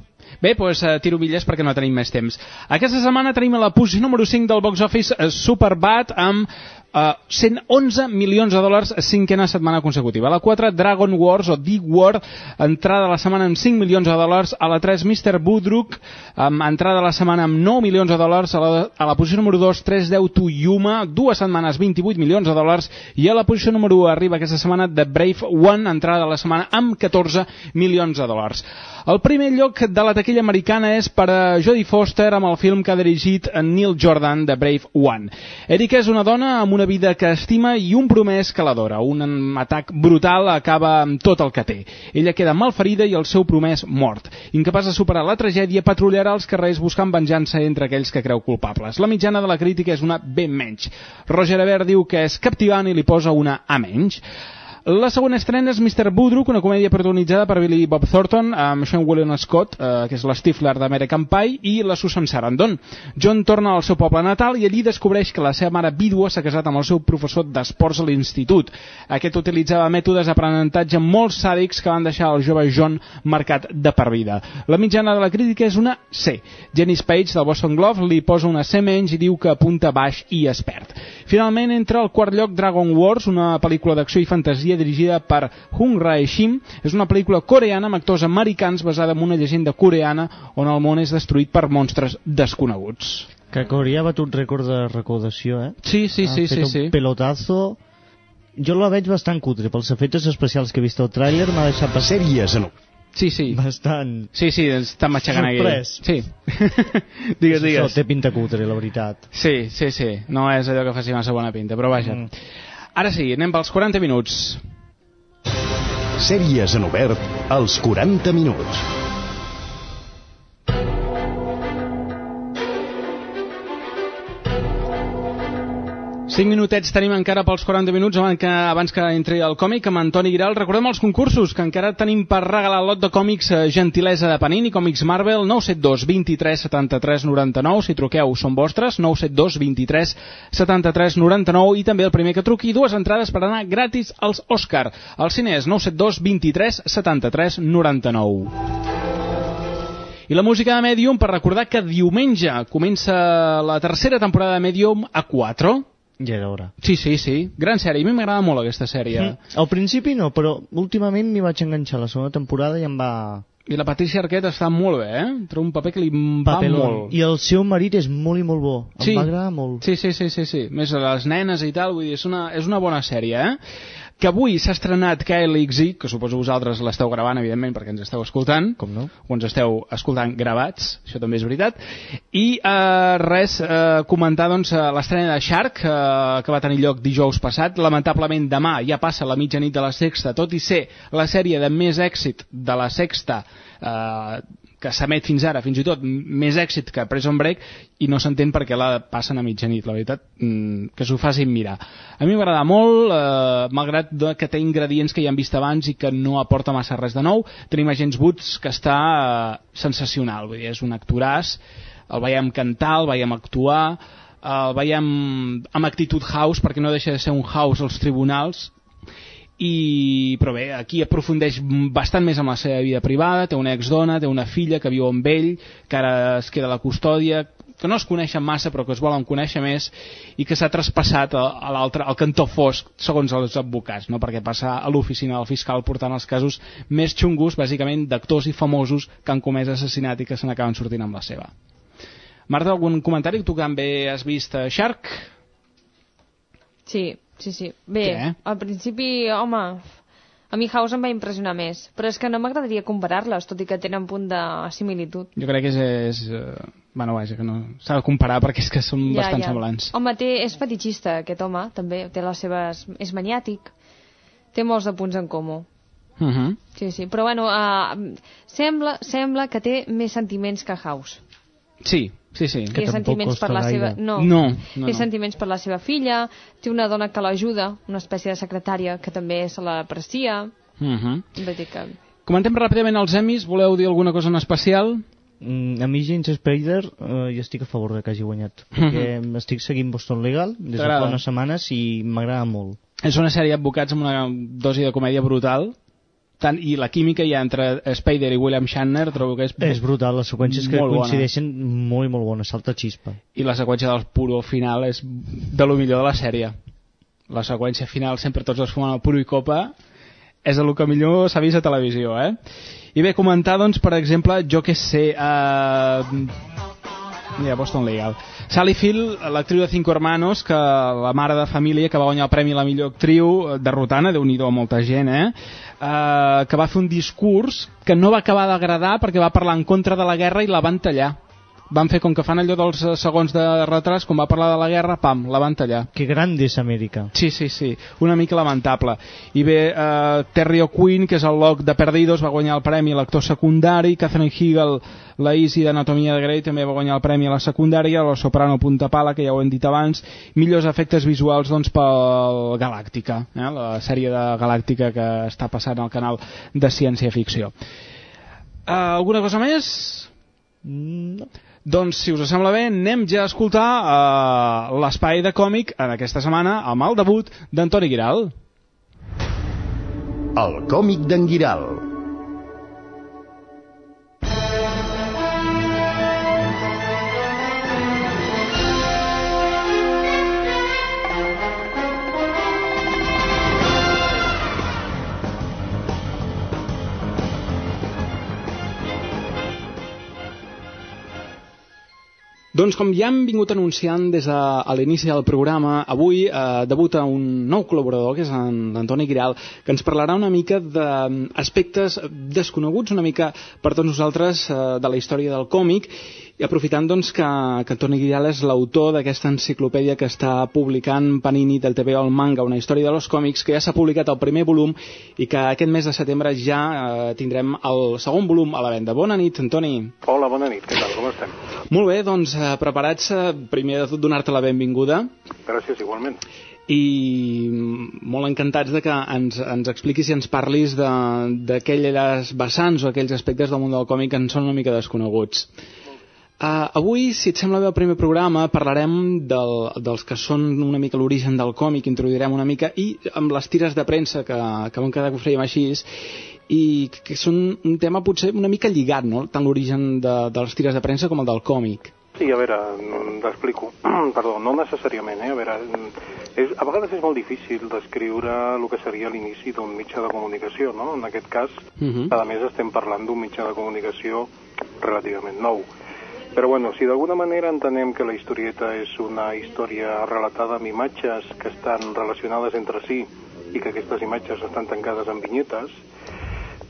S1: Bé, doncs uh, tiro milles perquè no tenim més temps. Aquesta setmana tenim a la posició número 5 del box office uh, Superbad amb uh, 111 milions de dòlars cinquena setmana consecutiva. A la 4, Dragon Wars o The War, entrada la setmana amb 5 milions de dòlars. A la 3, Mr. Budruk, amb entrada la setmana amb 9 milions de dòlars. A la, a la posició número 2, 310 to Yuma, dues setmanes 28 milions de dòlars. I a la posició número 1 arriba aquesta setmana The Brave One, entrada la setmana amb 14 milions de dòlars. El primer lloc de la taquilla americana és per a Jodie Foster amb el film que ha dirigit en Neil Jordan de Brave One. Erika és una dona amb una vida que estima i un promès que l'adora. Un atac brutal acaba amb tot el que té. Ella queda malferida i el seu promès mort. Incapaç de superar la tragèdia, patrullarà els carrers buscant venjança entre aquells que creu culpables. La mitjana de la crítica és una B menys. Roger Ebert diu que és captivant i li posa una A menys. La següent estrena és Mr. Woodrook, una comèdia protagonitzada per Billy Bob Thornton, amb Sean William Scott, eh, que és l'Stifler d'American Pie, i la Susan Sarandon. John torna al seu poble natal i allí descobreix que la seva mare vídua s'ha casat amb el seu professor d'esports a l'institut. Aquest utilitzava mètodes d'aprenentatge molt sàdics que van deixar el jove John marcat de per vida. La mitjana de la crítica és una C. Jenny Page del Boston Globe li posa una C menys i diu que apunta baix i expert. Finalment entra al quart lloc Dragon Wars, una pel·lícula d'acció i fantasia dirigida per Hung Rae Shim. És una pel·lícula coreana amb actors americans basada en una llegenda coreana on el món és destruït per monstres desconeguts.
S3: Que Corea ha batut rècord de recaudació, eh?
S1: Sí, sí,
S3: ha
S1: sí,
S3: fet
S1: sí,
S3: un
S1: sí.
S3: pelotazo... Jo la veig bastant cutre, pels efectes especials que he vist al tràiler m'ha deixat bastant...
S4: Sèries en...
S1: Sí, sí.
S3: Bastant...
S1: Sí, sí, està matxacant aquí.
S3: Sorprès.
S1: Sí. digues,
S3: Això
S1: digues.
S3: té pinta cutre, la veritat.
S1: Sí, sí, sí. No és allò que faci massa bona pinta, però vaja.
S3: Mm.
S1: Ara sí, anem pels 40 minuts.
S4: Sèries en obert als 40 minuts.
S1: 5 minutets tenim encara pels 40 minuts abans que, abans que entri el còmic amb Antoni Giral. Recordem els concursos, que encara tenim per regalar lot de còmics eh, Gentilesa de Panini, còmics Marvel, 972 23 73 99. Si truqueu, són vostres, 972 23 73 99. I també el primer que truqui, dues entrades per anar gratis als Òscar. El cine és 972 23 73 99. I la música de Medium per recordar que diumenge comença la tercera temporada de Medium a 4.
S3: Ja era hora.
S1: Sí, sí, sí. Gran sèrie. A mi m'agrada molt aquesta sèrie.
S3: Mm. Al principi no, però últimament m'hi vaig enganxar la segona temporada i em va...
S1: I la Patricia Arquette està molt bé, eh? Trobo un paper que li va molt.
S3: I el seu marit és molt i molt bo.
S1: Sí.
S3: Em va agradar molt.
S1: Sí, sí, sí, sí, sí. Més a les nenes i tal, vull dir, és una, és una bona sèrie, eh? Que avui s'ha estrenat KLXI, que suposo vosaltres l'esteu gravant, evidentment, perquè ens esteu escoltant.
S3: Com no?
S1: O ens esteu escoltant gravats, això també és veritat. I eh, res, eh, comentar doncs, eh, l'estrena de Shark, eh, que va tenir lloc dijous passat. Lamentablement demà ja passa la mitjanit de la sexta, tot i ser la sèrie de més èxit de la sexta eh, que s'emet fins ara, fins i tot més èxit que Prison Break i no s'entén per què la passen a mitjanit, la veritat mm, que s'ho facin mirar. A mi m'agrada molt eh, malgrat que té ingredients que ja hem vist abans i que no aporta massa res de nou tenim Agents Woods que està eh, sensacional, vull dir, és un actoràs el veiem cantar, el veiem actuar el veiem amb actitud house perquè no deixa de ser un house als tribunals i, però bé, aquí aprofundeix bastant més amb la seva vida privada, té una exdona, té una filla que viu amb ell, que ara es queda a la custòdia, que no es coneixen massa però que es volen conèixer més i que s'ha traspassat a, l'altre, al cantó fosc, segons els advocats, no? perquè passa a l'oficina del fiscal portant els casos més xungos, bàsicament d'actors i famosos que han comès assassinat i que se n'acaben sortint amb la seva. Marta, algun comentari? Tu també has vist eh, Shark?
S2: Sí, sí, sí. Bé,
S1: Què?
S2: al principi, home, a mi House em va impressionar més, però és que no m'agradaria comparar-les, tot i que tenen punt de similitud.
S1: Jo crec que és... és eh, bueno, vaja, que no s'ha de comparar perquè és que són bastant semblants.
S2: Home, té, és fetichista, aquest home, també. Té les seves... És maniàtic. Té molts de punts en comú.
S1: Uh -huh.
S2: Sí, sí. Però, bueno, uh, sembla, sembla que té més sentiments que House.
S1: Sí, sí, sí.
S2: té sentiments per la seva... No,
S1: No, no,
S2: té
S1: no.
S2: sentiments per la seva filla, té una dona que l'ajuda, una espècie de secretària que també se l'aprecia.
S1: Uh -huh.
S2: Vull dir que...
S1: Comentem ràpidament els Emmys. Voleu dir alguna cosa en especial?
S3: Mm, a mi James Spader eh, jo estic a favor de que hagi guanyat perquè estic seguint Boston Legal des de fa unes setmanes i m'agrada molt
S1: És una sèrie d'advocats amb una dosi de comèdia brutal. Tant, I la química ha entre Spader i William Shatner trobo que és...
S3: és brutal, les seqüències que
S1: bona.
S3: coincideixen molt i molt bones, salta xispa
S1: I la seqüència del puro final és de lo millor de la sèrie. La seqüència final, sempre tots els fumant el puro i copa, és el que millor s'ha vist a televisió, eh? I bé, comentar, doncs, per exemple, jo que sé... Uh... Mira, Boston Legal. Sally Field, l'actriu de Cinco Hermanos, que la mare de família que va guanyar el premi a la millor actriu, eh, derrotant a Déu-n'hi-do molta gent, eh? Uh, que va fer un discurs que no va acabar d'agradar perquè va parlar en contra de la guerra i la van tallar. Van fer com que fan allò dels eh, segons de retras, quan va parlar de la guerra, pam, la van tallar.
S3: Que grande és Amèrica.
S1: Sí, sí, sí, una mica lamentable. I bé, eh, Terry O'Quinn, que és el loc de Perdidos, va guanyar el premi a l'actor secundari, Catherine Hegel, la Easy d'Anatomia de Grey, també va guanyar el premi a la secundària, la Soprano Punta Pala, que ja ho hem dit abans, millors efectes visuals doncs, pel Galàctica, eh, la sèrie de Galàctica que està passant al canal de ciència-ficció. Uh, alguna cosa més?
S3: No.
S1: Doncs, si us sembla bé, anem ja a escoltar uh, l'espai de còmic en aquesta setmana amb el debut d'Antoni Giral.
S4: El còmic d'en Guiral.
S1: Doncs com ja hem vingut anunciant des de l'inici del programa, avui eh, debuta un nou col·laborador, que és l'Antoni Giral, que ens parlarà una mica d'aspectes desconeguts una mica per tots nosaltres eh, de la història del còmic, i aprofitant doncs, que, que Antoni Giral és l'autor d'aquesta enciclopèdia que està publicant Panini del TV al manga, una història de los còmics, que ja s'ha publicat el primer volum i que aquest mes de setembre ja eh, tindrem el segon volum a la venda. Bona nit, Antoni.
S11: Hola, bona nit, què tal, com estem?
S1: Molt bé, doncs eh, preparats eh, primer de tot donar-te la benvinguda
S11: Gràcies, igualment.
S1: i mm, molt encantats de que ens, ens expliquis i ens parlis de- d'aquelles vessants o aquells aspectes del món del còmic que ens són una mica desconeguts. Uh, avui, si et sembla bé el primer programa, parlarem del, dels que són una mica l'origen del còmic, introduirem una mica, i amb les tires de premsa que, que vam quedar que ho fèiem així, i que són un tema potser una mica lligat, no? tant l'origen de, de les tires de premsa com el del còmic.
S11: Sí, a veure, t'explico. Perdó, no necessàriament, eh? A veure, és, a vegades és molt difícil descriure el que seria l'inici d'un mitjà de comunicació, no? En aquest cas,
S1: Mhm.
S11: a més, estem parlant d'un mitjà de comunicació relativament nou. Però bueno, si d'alguna manera entenem que la historieta és una història relatada amb imatges que estan relacionades entre si i que aquestes imatges estan tancades en vinyetes,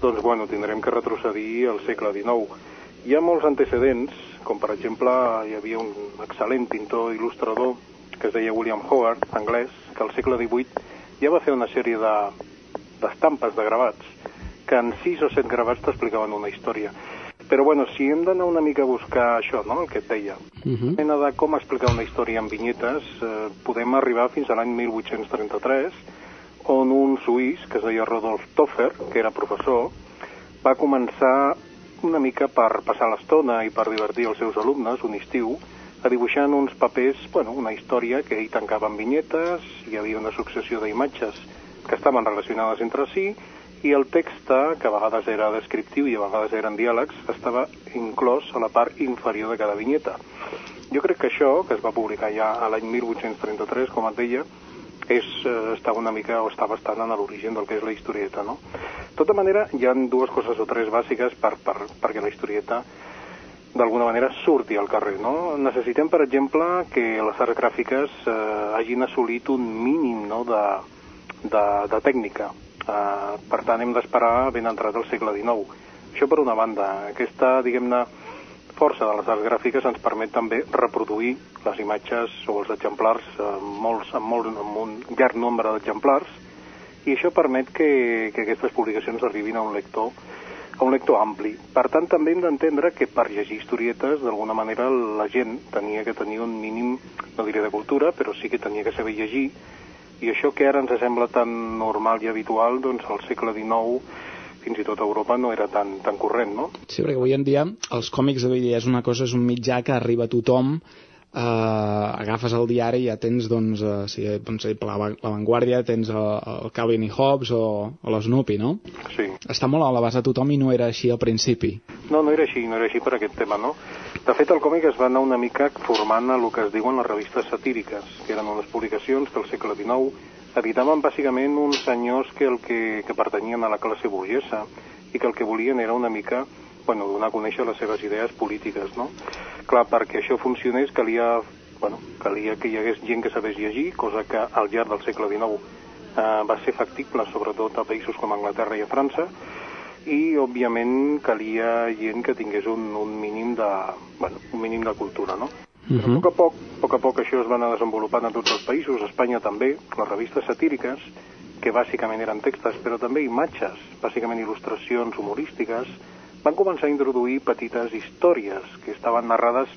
S11: doncs bueno, tindrem que retrocedir al segle XIX. Hi ha molts antecedents, com per exemple hi havia un excel·lent pintor il·lustrador que es deia William Hogarth, anglès, que al segle XVIII ja va fer una sèrie de d'estampes, de gravats, que en sis o set gravats t'explicaven una història. Però bueno, si hem d'anar una mica a buscar això, no?, el que et deia,
S1: Mhm.
S11: mena de com explicar una història en vinyetes, eh, podem arribar fins a l'any 1833, on un suís, que es deia Rodolf Toffer, que era professor, va començar una mica per passar l'estona i per divertir els seus alumnes un estiu, a dibuixar en uns papers, bueno, una història que ell tancava en vinyetes, hi havia una successió d'imatges que estaven relacionades entre si, i el text, que a vegades era descriptiu i a vegades eren diàlegs, estava inclòs a la part inferior de cada vinyeta. Jo crec que això, que es va publicar ja a l'any 1833, com et deia, és, eh, està una mica o està bastant en l'origen del que és la historieta, no? De tota manera, hi ha dues coses o tres bàsiques per, per, perquè la historieta d'alguna manera surti al carrer, no? Necessitem, per exemple, que les arts gràfiques eh, hagin assolit un mínim no, de, de, de tècnica. Eh, per tant, hem d'esperar ben entrat al segle XIX. Això per una banda. Aquesta, diguem-ne, força de les arts gràfiques ens permet també reproduir les imatges o els exemplars en, molts, en, molt, en un llarg nombre d'exemplars i això permet que, que aquestes publicacions arribin a un lector a un lector ampli. Per tant, també hem d'entendre que per llegir historietes, d'alguna manera, la gent tenia que tenir un mínim, no diré de cultura, però sí que tenia que saber llegir, i això que ara ens sembla tan normal i habitual, doncs al segle XIX, fins i tot a Europa, no era tan, tan corrent, no?
S1: Sí, perquè avui en dia els còmics d'avui dia és una cosa, és un mitjà que arriba a tothom, eh, agafes el diari i ja tens, doncs, eh, si, doncs la, la Vanguardia tens el, el Calvin i Hobbes o, o l'Snoopy, no?
S11: Sí.
S1: Està molt a l'abast de tothom i no era així al principi.
S11: No, no era així, no era així per aquest tema, no? De fet, el còmic es va anar una mica formant a el que es diuen les revistes satíriques, que eren unes publicacions al segle XIX editaven bàsicament uns senyors que, el que, que pertanyien a la classe burgesa i que el que volien era una mica bueno, donar a conèixer les seves idees polítiques, no? Clar, perquè això funcionés calia, bueno, calia que hi hagués gent que sabés llegir, cosa que al llarg del segle XIX eh, va ser factible, sobretot a països com Anglaterra i a França, i, òbviament, calia gent que tingués un, un mínim de, bueno, un mínim de cultura, no?
S1: Mhm.
S11: A poc a poc, a poc a poc això es va anar desenvolupant a tots els països, a Espanya també, les revistes satíriques, que bàsicament eren textos, però també imatges, bàsicament il·lustracions humorístiques, van començar a introduir petites històries que estaven narrades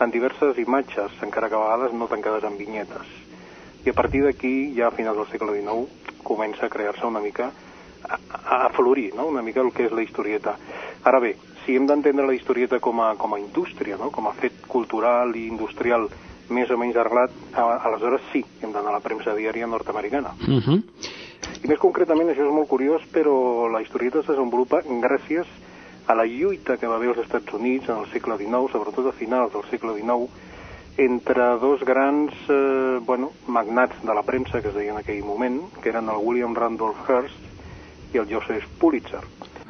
S11: en diverses imatges, encara que a vegades no tancades en vinyetes. I a partir d'aquí, ja a finals del segle XIX, comença a crear-se una mica, a, a florir, no? una mica el que és la historieta. Ara bé, si hem d'entendre la historieta com a, com a indústria, no? com a fet cultural i industrial més o menys arrelat, a- aleshores sí, hem d'anar a la premsa diària nord-americana.
S1: Uh -huh.
S11: I més concretament, això és molt curiós, però la historieta es desenvolupa gràcies a la lluita que va haver als Estats Units en el segle XIX, sobretot a finals del segle XIX, entre dos grans eh, bueno, magnats de la premsa que es deia en aquell moment, que eren el William Randolph Hearst i el Joseph Pulitzer.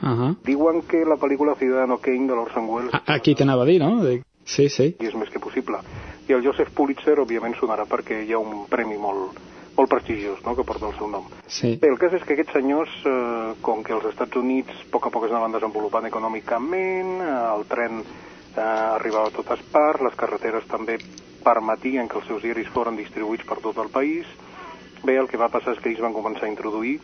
S1: Uh -huh.
S11: Diuen que la pel·lícula Ciudadano Kane de l'Orson Welles
S1: Aquí t'anava a dir, no? Dic, Sí, sí.
S11: i és més que possible. I el Joseph Pulitzer, òbviament, sonarà perquè hi ha un premi molt, molt prestigiós no?, que porta el seu nom.
S1: Sí.
S11: Bé, el cas és que aquests senyors, eh, com que els Estats Units a poc a poc es anaven desenvolupant econòmicament, eh, el tren eh, arribava a totes parts, les carreteres també permetien que els seus diaris foren distribuïts per tot el país. Bé, el que va passar és que ells van començar a introduir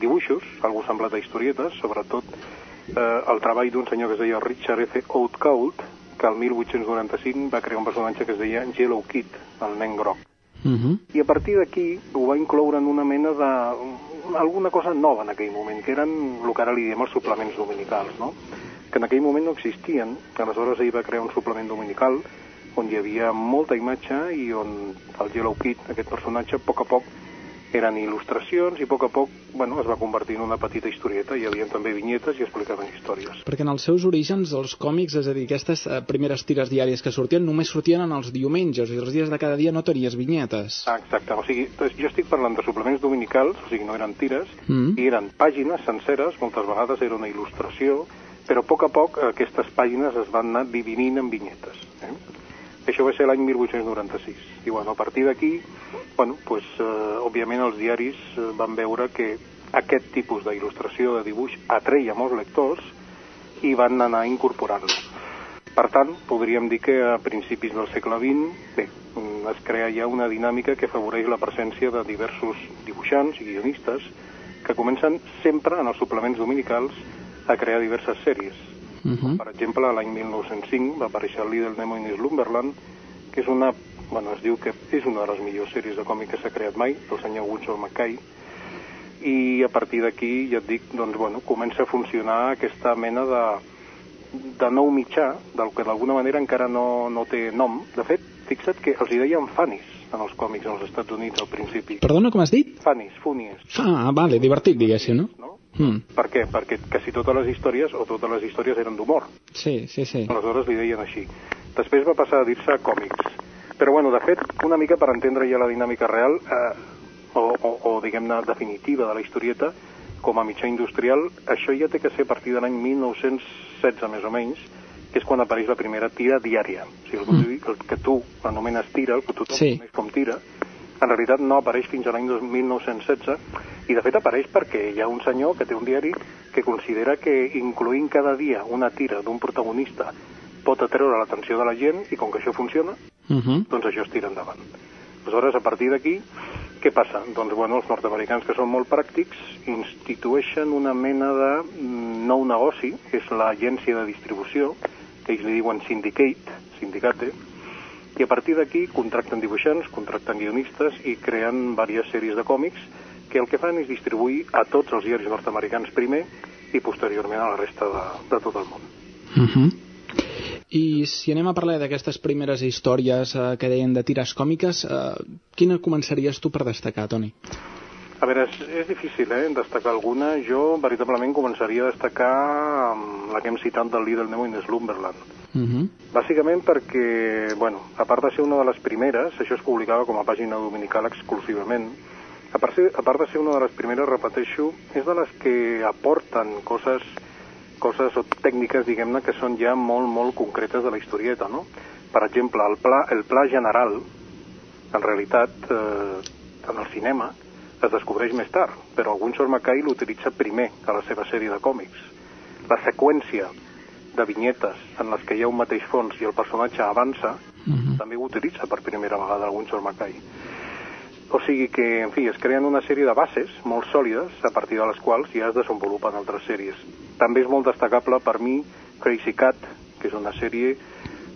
S11: dibuixos, algú semblat a historietes, sobretot eh, el treball d'un senyor que es deia Richard F. Outcault, que el 1895 va crear un personatge que es deia Yellow Kid, el nen groc.
S1: Uh -huh.
S11: I a partir d'aquí ho va incloure en una mena de... alguna cosa nova en aquell moment, que eren el que ara li diem els suplements dominicals, no? que en aquell moment no existien, aleshores ell va crear un suplement dominical on hi havia molta imatge i on el Yellow Kid, aquest personatge, a poc a poc eren il·lustracions i a poc a poc bueno, es va convertir en una petita historieta, hi havia també vinyetes i explicaven històries.
S1: Perquè en els seus orígens, els còmics, és a dir, aquestes eh, primeres tires diàries que sortien, només sortien en els diumenges, i els dies de cada dia no tenies vinyetes.
S11: Ah, exacte, o sigui, doncs jo estic parlant de suplements dominicals, o sigui, no eren tires,
S1: Mm.
S11: i eren pàgines senceres, moltes vegades era una il·lustració, però a poc a poc aquestes pàgines es van anar dividint en vinyetes. Eh? Això va ser l'any 1896. I bueno, a partir d'aquí, bueno, pues, eh, òbviament els diaris eh, van veure que aquest tipus d'il·lustració de dibuix atreia molts lectors i van anar incorporant-lo. Per tant, podríem dir que a principis del segle XX bé, mm, es crea ja una dinàmica que afavoreix la presència de diversos dibuixants i guionistes que comencen sempre en els suplements dominicals a crear diverses sèries.
S1: Uh -huh.
S11: Per exemple, l'any 1905 va aparèixer el Little Nemo in Slumberland, que és una, bueno, es diu que és una de les millors sèries de còmic que s'ha creat mai, del senyor Winsor McKay, i a partir d'aquí, ja et dic, doncs, bueno, comença a funcionar aquesta mena de, de nou mitjà, del que d'alguna manera encara no, no té nom. De fet, fixa't que els hi deien fanis en els còmics als Estats Units al principi.
S1: Perdona, com has dit?
S11: Fanis, funies.
S1: Ah, vale, divertit, diguéssim, no? Mm.
S11: Per què? Perquè quasi totes les històries, o totes les històries eren d'humor.
S1: Sí, sí, sí.
S11: Aleshores li deien així. Després va passar a dir-se còmics. Però bueno, de fet, una mica per entendre ja la dinàmica real, eh, o, o, o diguem-ne definitiva de la historieta, com a mitjà industrial, això ja té que ser a partir de l'any 1916 més o menys, que és quan apareix la primera tira diària. O sigui, el, mm. el que tu anomenes tira, el que tothom
S1: Sí.
S11: coneix com tira, en realitat no apareix fins a l'any 1916 i de fet apareix perquè hi ha un senyor que té un diari que considera que incloent cada dia una tira d'un protagonista pot atreure l'atenció de la gent i com que això funciona,
S1: Uh -huh.
S11: doncs això es tira endavant. Aleshores, a partir d'aquí, què passa? Doncs, bueno, els nord-americans, que són molt pràctics, institueixen una mena de mm, nou negoci, que és l'agència de distribució, que ells li diuen syndicate, sindicate, i a partir d'aquí contracten dibuixants, contracten guionistes i creen diverses sèries de còmics que el que fan és distribuir a tots els diaris nord-americans primer i posteriorment a la resta de, de tot el món.
S1: Uh -huh. I si anem a parlar d'aquestes primeres històries eh, que deien de tires còmiques, eh, quina començaries tu per destacar, Toni?
S11: A veure, és, és difícil, eh, destacar alguna. Jo, veritablement, començaria a destacar amb la que hem citat del Little Nemo in Slumberland.
S1: Uh -huh.
S11: Bàsicament perquè, bueno, a part de ser una de les primeres, això es publicava com a pàgina dominical exclusivament, a part, a part de ser una de les primeres, repeteixo, és de les que aporten coses, coses o tècniques, diguem-ne, que són ja molt, molt concretes de la historieta, no? Per exemple, el pla, el pla general, en realitat, eh, en el cinema, es descobreix més tard, però Winsor McKay l'utilitza primer a la seva sèrie de còmics. la seqüència de vinyetes en les que hi ha un mateix fons i el personatge avança, també ho utilitza per primera vegada Winsor Mackay. O sigui que, en fi, es creen una sèrie de bases molt sòlides a partir de les quals ja es desenvolupen altres sèries. També és molt destacable per mi Crazy Cat, que és una sèrie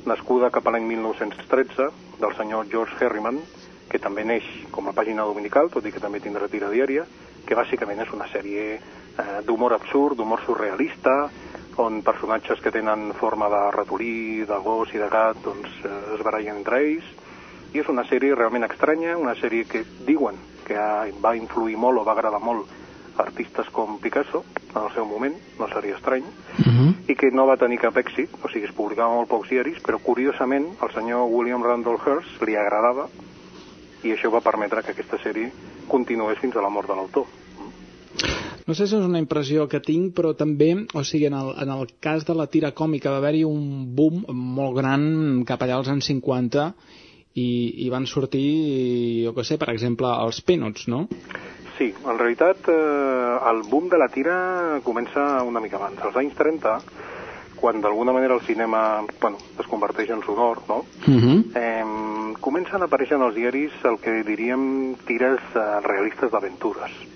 S11: nascuda cap a l'any 1913 del senyor George Herriman, que també neix com a pàgina dominical, tot i que també tindrà tira diària, que bàsicament és una sèrie eh, d'humor absurd, d'humor surrealista, on personatges que tenen forma de ratolí, de gos i de gat doncs, eh, es barallen entre ells, i és una sèrie realment estranya, una sèrie que diuen que ha, va influir molt o va agradar molt artistes com Picasso en el seu moment, no seria estrany, i que no va tenir cap èxit, o sigui, es publicava molt pocs diaris, però curiosament al senyor William Randolph Hearst li agradava i això va permetre que aquesta sèrie continués fins a la mort de l'autor.
S1: No sé si és una impressió que tinc, però també, o sigui, en el, en el cas de la tira còmica va haver-hi un boom molt gran cap allà als anys 50 i, i van sortir, jo què sé, per exemple, els Peanuts, no?
S11: Sí, en realitat eh, el boom de la tira comença una mica abans. Als anys 30, quan d'alguna manera el cinema bueno, es converteix en sonor, no?
S1: Uh -huh.
S11: eh, comencen a aparèixer en els diaris el que diríem tires eh, realistes d'aventures.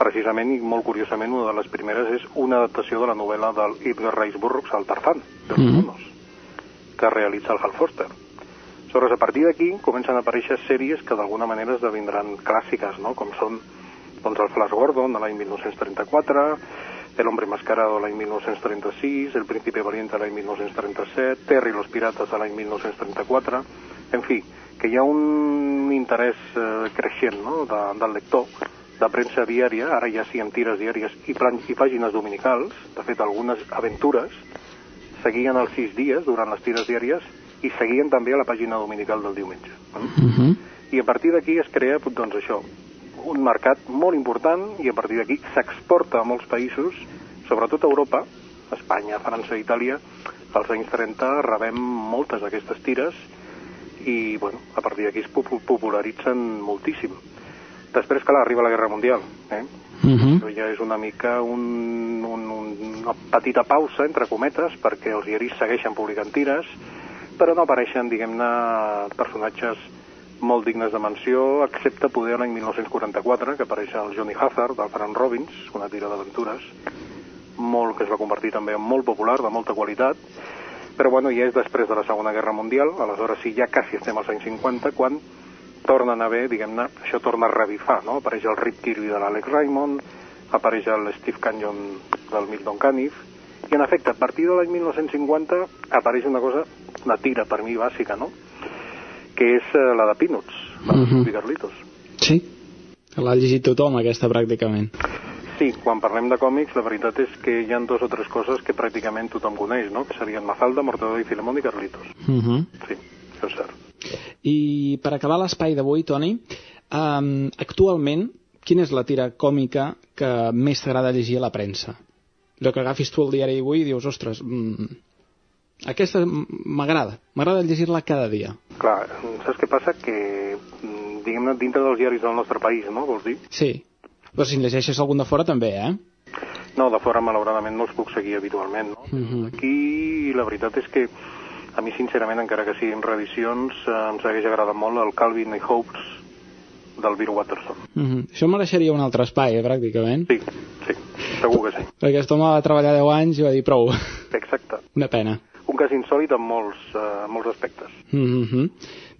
S11: Precisament, i molt curiosament, una de les primeres és una adaptació de la novel·la del Edgar Rice Burroughs, El Tarzán, dels
S1: Mhm.
S11: monos, que realitza el Hal Foster. Aleshores, a partir d'aquí comencen a aparèixer sèries que d'alguna manera esdevindran clàssiques, no? com són doncs, el Flash Gordon de l'any 1934, El hombre mascarado de l'any 1936, El príncipe valiente de l'any 1937, Terry i los pirates de l'any 1934, en fi, que hi ha un interès eh, creixent no? de, del lector de premsa diària, ara ja sí en tires diàries i, i pàgines dominicals, de fet algunes aventures seguien els sis dies durant les tires diàries i seguien també a la pàgina dominical del diumenge.
S1: Uh -huh.
S11: I a partir d'aquí es crea, doncs això, un mercat molt important i a partir d'aquí s'exporta a molts països, sobretot a Europa, Espanya, França, Itàlia, als anys 30 rebem moltes d'aquestes tires i, bueno, a partir d'aquí es popu- popularitzen moltíssim. Després, clar, arriba la Guerra Mundial, eh?
S1: Uh -huh.
S11: Això ja és una mica un, un, un, una petita pausa, entre cometes, perquè els diaris segueixen publicant tires, però no apareixen, diguem-ne, personatges molt dignes de menció, excepte poder l'any 1944, que apareix el Johnny Hazard, del Frank Robbins, una tira d'aventures, molt que es va convertir també en molt popular, de molta qualitat, però bueno, ja és després de la Segona Guerra Mundial, aleshores sí, ja quasi estem als anys 50, quan tornen a haver, diguem-ne, això torna a revifar, no? Apareix el Rip Kirby de l'Alex Raymond, apareix el Steve Canyon del Milton Caniff, i en efecte, a partir de l'any 1950 apareix una cosa, una tira per mi bàsica, no? Que és eh, la de Peanuts, la de
S1: Mhm.
S11: uh Carlitos.
S1: Sí, l'ha llegit tothom, aquesta, pràcticament.
S11: Sí, quan parlem de còmics, la veritat és que hi ha dos o tres coses que pràcticament tothom coneix, no? Que serien Mafalda, Mortador i Filemón i Carlitos.
S1: Uh -huh.
S11: Sí, cert.
S1: I per acabar l'espai d'avui, Toni, um, actualment, quina és la tira còmica que més t'agrada llegir a la premsa? Allò que agafis tu el diari d'avui i dius, ostres, mm, aquesta m'agrada, m'agrada llegir-la cada dia.
S11: Clar, saps què passa? Que, mm, diguem-ne, dintre dels diaris del nostre país, no? Vols dir?
S1: Sí, però si en llegeixes algun de fora també, eh?
S11: No, de fora, malauradament, no els puc seguir habitualment, no?
S1: Uh -huh.
S11: Aquí, la veritat és que a mi, sincerament, encara que siguin reedicions, eh, em segueix agradant molt el Calvin i Hopes del Bill Watterson.
S1: Uh -huh. Això mereixeria un altre espai, eh, pràcticament.
S11: Sí, sí, segur que sí.
S1: Perquè aquest home va treballar 10 anys i va dir prou.
S11: Exacte.
S1: Una pena.
S11: Un cas insòlid en molts, eh, molts aspectes.
S1: Mm -hmm.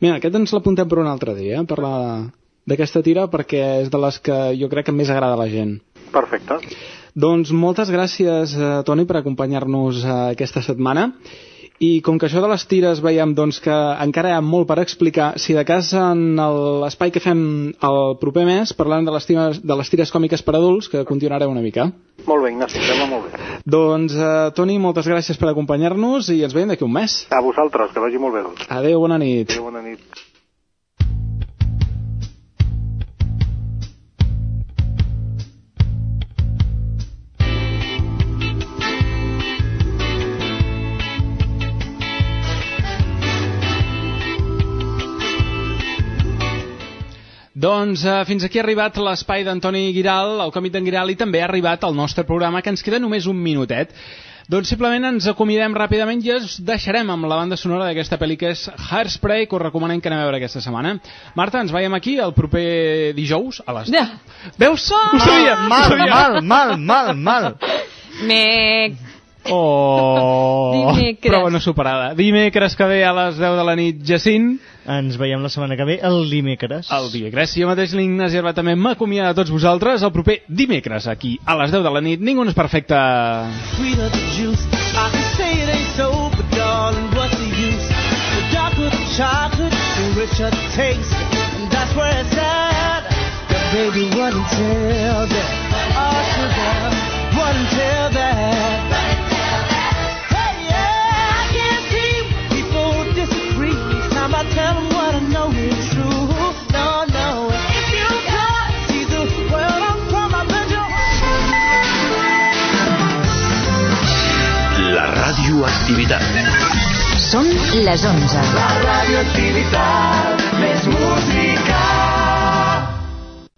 S1: Mira, aquest ens l'apuntem per un altre dia, eh? parlar d'aquesta tira perquè és de les que jo crec que més agrada a la gent.
S11: Perfecte.
S1: Doncs moltes gràcies, eh, Toni, per acompanyar-nos eh, aquesta setmana. I com que això de les tires veiem doncs, que encara hi ha molt per explicar, si de cas en l'espai que fem el proper mes parlant de les, tires, de les tires còmiques per adults, que continuaré una mica.
S11: Molt bé, Ignasi, em sembla molt bé.
S1: Doncs, eh, Toni, moltes gràcies per acompanyar-nos i ens veiem d'aquí un mes.
S11: A vosaltres, que vagi molt bé, doncs.
S1: Adéu, bona nit.
S11: Adéu, bona nit.
S1: Doncs eh, fins aquí ha arribat l'espai d'Antoni Giral, el còmic d'en Giral, i també ha arribat el nostre programa, que ens queda només un minutet. Doncs simplement ens acomiadem ràpidament i us deixarem amb la banda sonora d'aquesta pel·li que és Hairspray, que us recomanem que anem a veure aquesta setmana. Marta, ens veiem aquí el proper dijous a les...
S2: Ja.
S1: Veus? Ho sabia! ho
S3: Mal,
S1: sabia.
S3: mal, mal, mal, mal.
S2: Me...
S1: Oh,
S2: Dimecres.
S1: prova no superada. Dimecres que ve a les 10 de la nit, Jacint.
S3: Ens veiem la setmana que ve, el dimecres.
S1: El dimecres. Jo mateix, l'Ignasi Herba, també m'acomiada a tots vosaltres el proper dimecres, aquí, a les 10 de la nit. Ningú no és perfecte.
S10: sweeter the juice. I can say it ain't so, but darling, what's the use? The darker the chocolate, the richer the taste. And that's where it's at. But baby, what until that? Oh, sugar, what until that?
S12: Radioactivitat.
S13: Són les 11.
S10: La radioactivitat més musical.